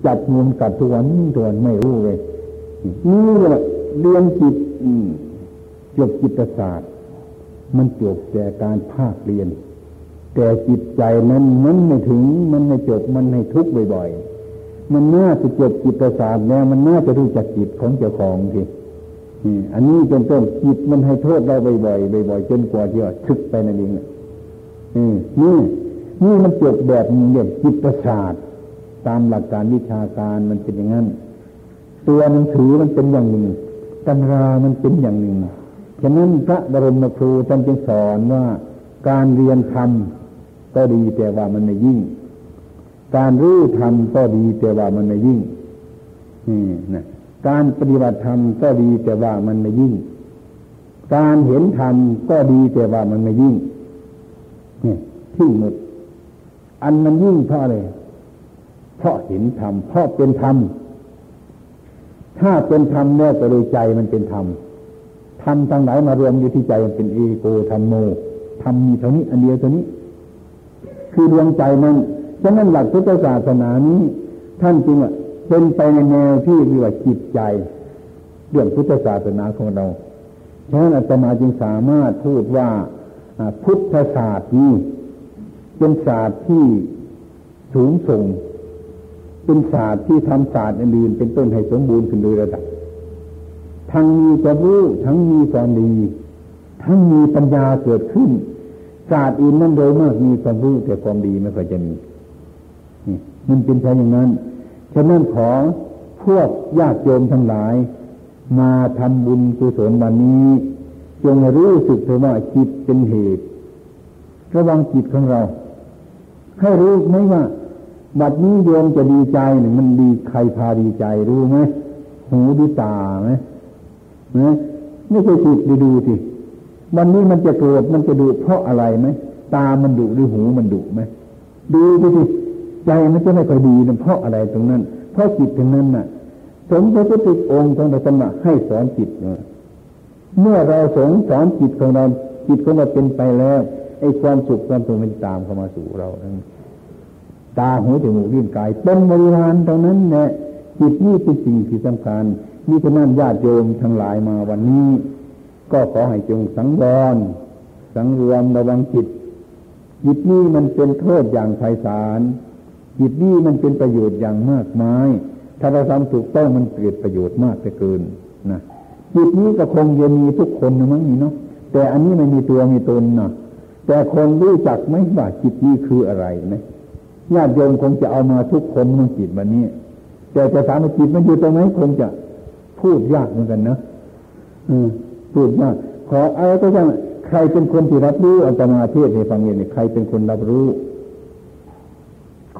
Speaker 1: จับงูกัดทุกวันทุกวันไม่รู้เลยนี่แหละเรียนจิตจบจิตศาสตร์ มันจบแต่การภาคเรียน แต่จิตใจนั้นมันไม่ถึงมันไม่จบมันให้ทุกข์บ่อยๆ มันน่าจะจบจิตศาสตร์แล้วมันน่าจะรู้จักจิตของเจ้าของทีอันนี้เป็นต้นจิตมันให้โทษเราบ่อยๆบ่อยๆจนกว่าที่ว่าทึกไปนั่นเองนี่นี่มันจบแบบเรียกจิตศาสตร์ตามหลักการวิชาการมันเป็นอย่างนั้น ตัวหนังสือมันเป็นอย่างหนึ่งตำรามันเป็นอย่างหนึ่งฉะนั้นพระบรมครูท่านจึงสอนว่าการเรียนธรรม ก็ดีแต่ว่ามันไม่ยิ่ง การรู้ธรรมก็ดีแต่ว่ามันไม่ยิ่งนี่นะการปฏิบัติธรรมก็ดีแต่ว่ามันไม่ยิ่ง การเห็นธรรมก็ดีแต่ว่ามันไม่ยิ่งนี่ที่หมดอันมันยิ่งเพราะอะไรเพราะเห็นธรรมเพราะเป็นธรรมถ้าเป็นธรรมเนี่ยก็โดยใจมันเป็นธรรมธรรมทางไหนมารวมอยู่ที่ใจมันเป็นเอโกธรรมโมธรรมมีเท่านี้ อันเดียวเท่านี้ คือดวงใจมันฉะนั้นหลักพุทธศาสนานี้ ท่านจริงอะเป็นไปในแนวที่เรียกว่าจิตใจ เรื่องพุทธศาสนาของเราฉะนั้นอาตมาจึงสามารถพูดว่าพุทธศาสตร์นี้เป็นศาสตร์ที่สูงส่ง เป็นศาสตร์ที่ทำศาสตร์อื่นเป็นต้นให้สมบูรณ์ขึ้นโดยระดับ ทั้งมีความรู้ทั้งมีความดี ทั้งมีปัญญาเกิดขึ้น ศาสตร์อื่นนั้นโดยมากมีความรู้แต่ความดีไม่ค่อยจะมีมันเป็นใช่อย่างนั้น ฉะนั้นขอพวกญาติโยมทั้งหลาย มาทำบุญกุศลวันนี้ จงรู้สึกเถอะว่าจิตเป็นเหตุ ระวังจิตของเรา ให้รู้ไหมว่า บัดนี้โยมจะดีใจหนึ่งมันดีใครพาดีใจรู้ไหมหูดีตาไหมนะไม่ใช่จิตดูดูสิ วันนี้มันจะโกรธมันจะดุเพราะอะไรไหมตามันดุหรือหูมันดุไหมดูไปสิใจมันจะไม่ค่อยดีนะเพราะอะไรตรงนั้น เพราะจิตตรงนั้นน่ะ สมพระพุทธองค์ทรงธรรมะให้สอนจิตเมื่อเราสงสอนจิตของเราจิตของเราเป็นไปแล้วไอ้ความสุขความสุขมันตามเข้ามาสู่เราทั้งตาหูจมูกลิ้นกายเป็นบริวารตรงนั้นเนี่ยจิตนี่เป็นสิ่งที่สำคัญนี่ฉะนั้นญาติโยมทั้งหลายมาวันนี้ ก็ขอให้จงสังวร สังรวมระวังจิต จิตนี้มันเป็นโทษอย่างไพศาล จิตนี้มันเป็นประโยชน์อย่างมากมาย ถ้าเราทำถูกต้องมันเกิดประโยชน์มากเกินนะจิตนี้ก็คงจะมีทุกคนนะมั้งนี่เนาะ แต่อันนี้ไม่มีตัวมีตนนะแต่คนรู้จักไหมว่าจิตนี้คืออะไรไหมญาติโยมคงจะเอามาทุกคนมันจิตวันนี้ แต่จะถามว่าจิตมันอยู่ตรงไหนคงจะพูดยากเหมือนกันนะอืม พูดยากขออะไรก็ช่าใครเป็นคนที่รับรู้อัตมาเทศให้ฟังอย่างนี้ใครเป็นคนรับรู้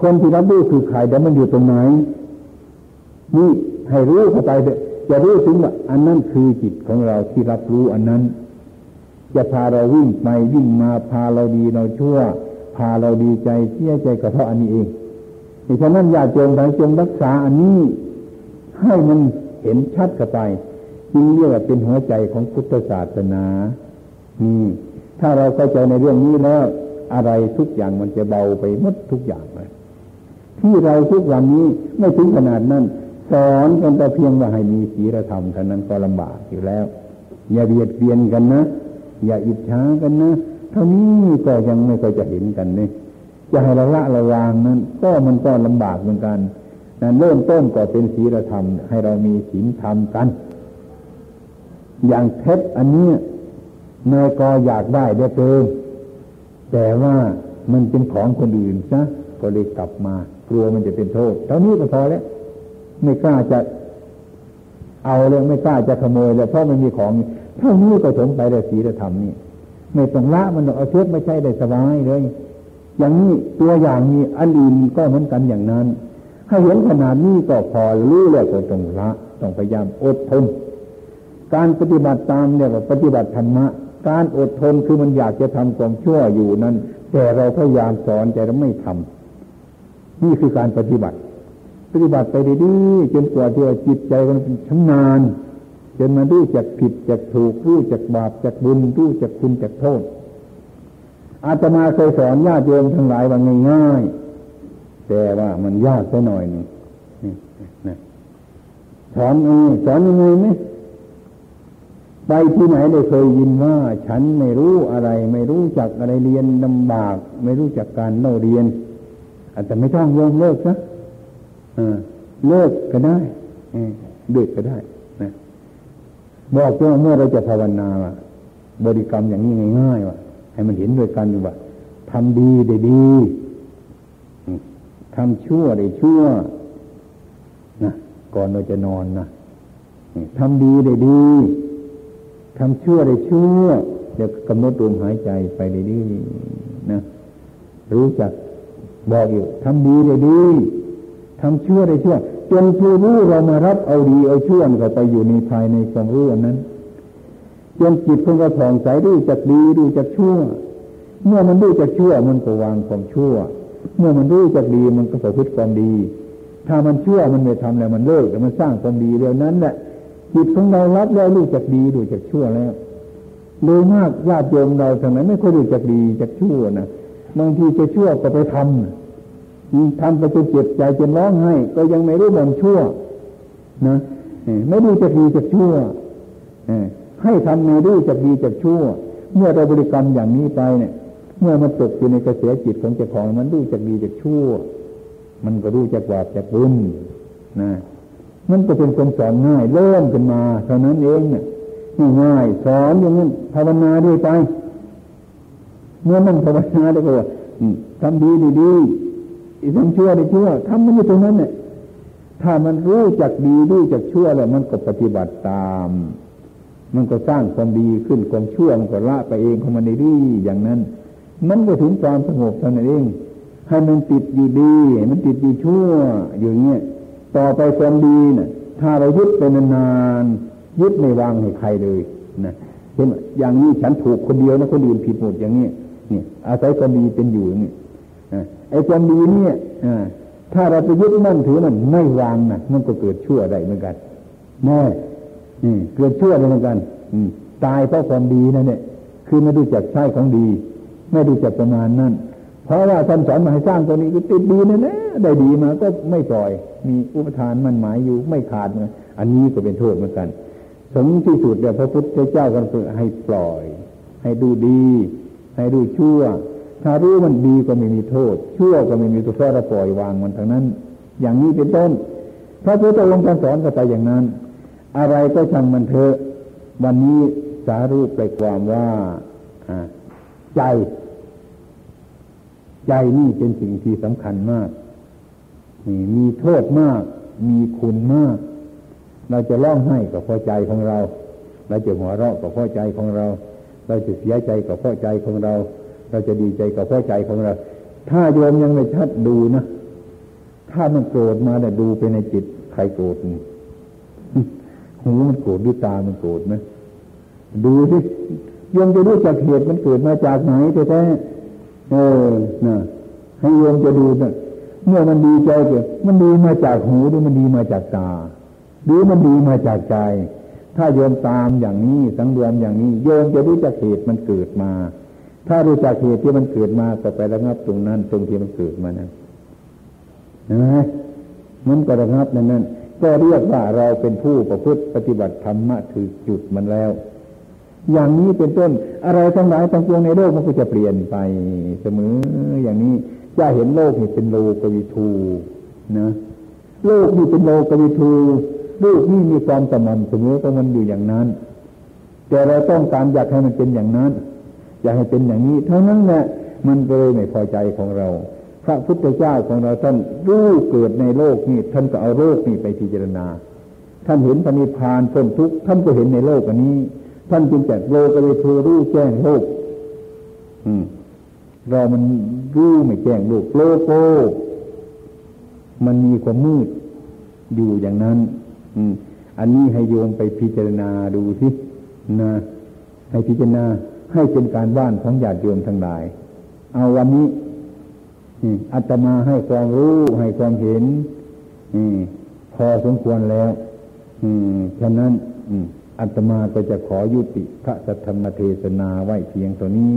Speaker 1: คนที่รับรู้คือใครแต่มันอยู่ตรงไหนนี่ให้รู้เข้าไปจะรู้ถึงว่าอันนั้นคือจิตของเราที่รับรู้อันนั้น จะพาเราวิ่งไปวิ่งมาพาเราดีเราชั่ว พาเราดีใจเสียใจก็เพราะอันนี้เองฉะนั้นอย่าจงทั้งจงรักษาอันนี้ให้มันเห็นชัดเข้าไป จึงเรียกว่าเป็นหัวใจของพุทธศาสนานี่ถ้าเราเข้าใจในเรื่องนี้แล้ว อะไรทุกอย่างมันจะเบาไปหมดทุกอย่างเลยที่เราทุกวันนี้ไม่ถึงขนาดนั้น สอนกันแต่เพียงว่าให้มีศีลธรรมเท่านั้นก็ลำบากอยู่แล้ว อย่าเบียดเบียนกันนะ อย่าอิจฉากันนะเท่านี้ก็ยังไม่เคยจะเห็นกันเลยจะให้ราละระวางนั้น ก็มันก็ลำบากเหมือนกันนั่นเริ่มต้นก็เป็นศีลธรรม ให้เรามีศีลธรรมกัน อย่างเพชรอันนี้นายกอยากได้ได้เกินแต่ว่ามันเป็นของคนอื่นซะก็เลยกลับมากลัวมันจะเป็นโทษเท่านี้ก็พอแล้ว ไม่กล้าจะเอาเลยไม่กล้าจะขโมยเลยเพราะมันมีของเท่านี้ก็สมไปได้ศีลธรรมนี่ไม่ต้องละมันเอาเชือกไม่ใช่ได้สบายเลย อย่างนี้ตัวอย่างนี้อันอื่นก็เหมือนกันอย่างนั้นให้เห็นขนาดนี้ก็พอรู้แล้วก็ต้องละต้องพยายามอดทน การปฏิบัติตามเนี่ยว่าปฏิบัติธรรมะ การอดทนคือมันอยากจะทำความชั่วอยู่นั้น แต่เราพยายามสอนใจเราไม่ทำนี่คือการปฏิบัติ ปฏิบัติไปดีๆจนกว่าที่จิตใจมันชำนาญจนมันรู้จักผิดจักถูกรู้จักบาปจักบุญรู้จักคุณจักโทษอาตมาเคยสอนญาติโยมทั้งหลายว่าง่ายๆแต่ว่ามันยากแค่หน่อยนึงสอนเออสอนยังไงไหม ไปที่ไหนได้เคยยินว่า ฉันไม่รู้อะไร ไม่รู้จักอะไรเรียนลำบาก ไม่รู้จักการเล่าเรียน อาจจะไม่ต้องโยมเลิกนะเลิกก็ได้เด็กก็ได้นะบอกว่าเมื่อเราจะภาวนาบริกรรมอย่างนี้ง่ายๆว่าให้มันเห็นด้วยกันว่าทำดีได้ดีทำชั่วได้ชั่วนะก่อนเราจะนอนนะทำดีได้ดี ทำชั่วได้ชั่วเดี๋ยวกำหนดลมหายใจไปได้ดีนะ รู้จักบอกอยู่ทำดีได้ดีทำชั่วได้ชั่วจนผู้รู้เรามารับเอาดีเอาชั่วเข้าไปอยู่ในภายในความรู้อันนั้นจนจิตของเราผ่องใสรู้จักดีรู้จักชั่ว เมื่อมันรู้จักชั่วมันก็วางความชั่ว เมื่อมันรู้จักดีมันก็ประพฤติความดี ถ้ามันชั่วมันไม่ทำแล้วมันเลิกแต่มันสร้างความดีเรื่องนั้นแหละ จิตของเรารับแล้วรู้จักดีรู้จักชั่วแล้วโดยมากญาติโยมเราทางนั้นไม่ค่อยรู้จักดีจักชั่วนะบางทีจะชั่วก็ไปทำทำไปจนเจ็บใจจนร้องไห้ก็ยังไม่รู้มันชั่ว นะไม่รู้จักดีจักชั่วให้ทำในรู้จักดีจักชั่ว เมื่อเราบริกรรมอย่างนี้ไปเนี่ย เมื่อมันตกอยู่ในกระแสจิตของเจ้าของมันรู้จักดีจักชั่ว มันก็รู้จักบาปจักบุญนะ มันก็เป็นคนสอนง่ายเริ่มขึ้นมาเท่านั้นเองเนี่ยง่ายสอนอย่างนั้นภาวนาด้วยไปเมื่อมันภาวนาได้ก็ว่าทำดีดีดีทำชั่วดีชั่วทำมันอยู่ตรงนั้นเนี่ยถ้ามันรู้จักดีรู้จักชั่วแล้ว มันก็ปฏิบัติตาม มันก็สร้างความดีขึ้นความชั่วมันก็ละไปเองของมันดีอย่างนั้น มันก็ถึงความสงบเท่านั้นเองให้มันติดอยู่ดี มันติดอยู่ชั่ว อย่างเงี้ย ต่อไปความดีนะ่ะ ถ้าเรายึดไปนานๆยึดไม่วางให้ใครเลยนะเห็นอย่างนี้ฉันถูกคนเดียวนะคนอื่นผิดหมดอย่างนี้เนี่ยอาศัยความดีเป็นอยู่นี่ไอ้ความดีเนี่ยถ้าเราไปยึดมั่นถือมันไม่วางนะมันก็เกิดชั่วได้เหมือนกันแน่เกิดชั่วได้เหมือนกันตายเพราะความดีนั่นเนี่ยคือไม่รู้จักใช้ของดี ไม่รู้จักประมาณนั่น เพราะว่าท่านสอนมาให้สร้างตัวนี้ก็ติดดีนั่นะได้ดีมาก็ไม่ปล่อย มีอุปทานมันหมายอยู่ไม่ขาดนะอันนี้ก็เป็นโทษเหมือนกันสมที่สุดเดี๋ยวพระพุทธเจ้าก็คือให้ปล่อย ให้ดูดี ให้ดูชั่ว ถ้ารู้มันดีก็ไม่มีโทษ ชั่วก็ไม่มีตัวแค่เราปล่อยวางมันทั้งนั้น อย่างนี้เป็นต้นพระพุทธองค์ท่านสอนก็ไปอย่างนั้น อะไรก็ช่างมันเถอะวันนี้สารูปไปความว่าใจ ใจนี่เป็นสิ่งที่สำคัญมาก มีโทษมาก มีคุณมาก เราจะร้องไห้กับพอใจของเรา เราจะหัวเราะกับพอใจของเรา เราจะเสียใจกับพอใจของเรา เราจะดีใจกับพอใจของเรา ถ้าโยมยังไม่ชัดดูนะ ถ้ามันโกรธมาแต่ดูไปในจิตใครโกรธหูมันโกรธด้วยตามันโกรธไหมดูสิโยมจะรู้จักเหตุมันเกิดมาจากไหนแท้ เออนะให้โยมจะดูนะเมื่อมันดีใจเกิดมันดีมาจากหูหรือมันดีมาจากตา หรือมันดีมาจากใจ ถ้าโยมตามอย่างนี้สังรวมอย่างนี้ โยมจะรู้จักเหตุมันเกิดมา ถ้ารู้จักเหตุที่มันเกิดมาก็ไประงับตรงนั้น ตรงที่มันเกิดมานั้นนะมันก็ระงับนั้นนั้นก็เรียกว่าเราเป็นผู้ประพฤติปฏิบัติธรรมะถือจุดมันแล้ว อย่างนี้เป็นต้น อะไรทั้งหลายทั้งปวงในโลกมันก็จะเปลี่ยนไปเสมออย่างนี้จะเห็นโลกนี่เป็นโลกวิทูนะโลกนี่เป็นโลกวิทูโลกนี่มีความสม่ำเสมอของมันอยู่อย่างนั้น แต่เราต้องการอยากให้มันเป็นอย่างนั้น อยากให้เป็นอย่างนี้ เท่านั้นแหละมันเลยไม่พอใจของเรา พระพุทธเจ้าของเราท่านรู้เกิดในโลกนี่ท่านก็เอาโลกนี่ไปพิจารณา ท่านเห็นปณิพานพ้นทุกข์ท่านก็เห็นในโลกอันนี้ ท่านจึงจัดโลกวิทูรู้แจ้งโลกอืมเรามันรู้ไม่แจ้งโลกโลโก้มันมีความมืดอยู่อย่างนั้น อืม อันนี้ให้โยมไปพิจารณาดูสินะให้พิจารณาให้เป็นการบ้านของญาติโยมทั้งหลาย เอาวันนี้อาตมาให้ความรู้ให้ความเห็นพอสมควรแล้วฉะนั้น อ อาตมาก็จะขอยุติพระธรรมเทศนาไว้เพียงตัวนี้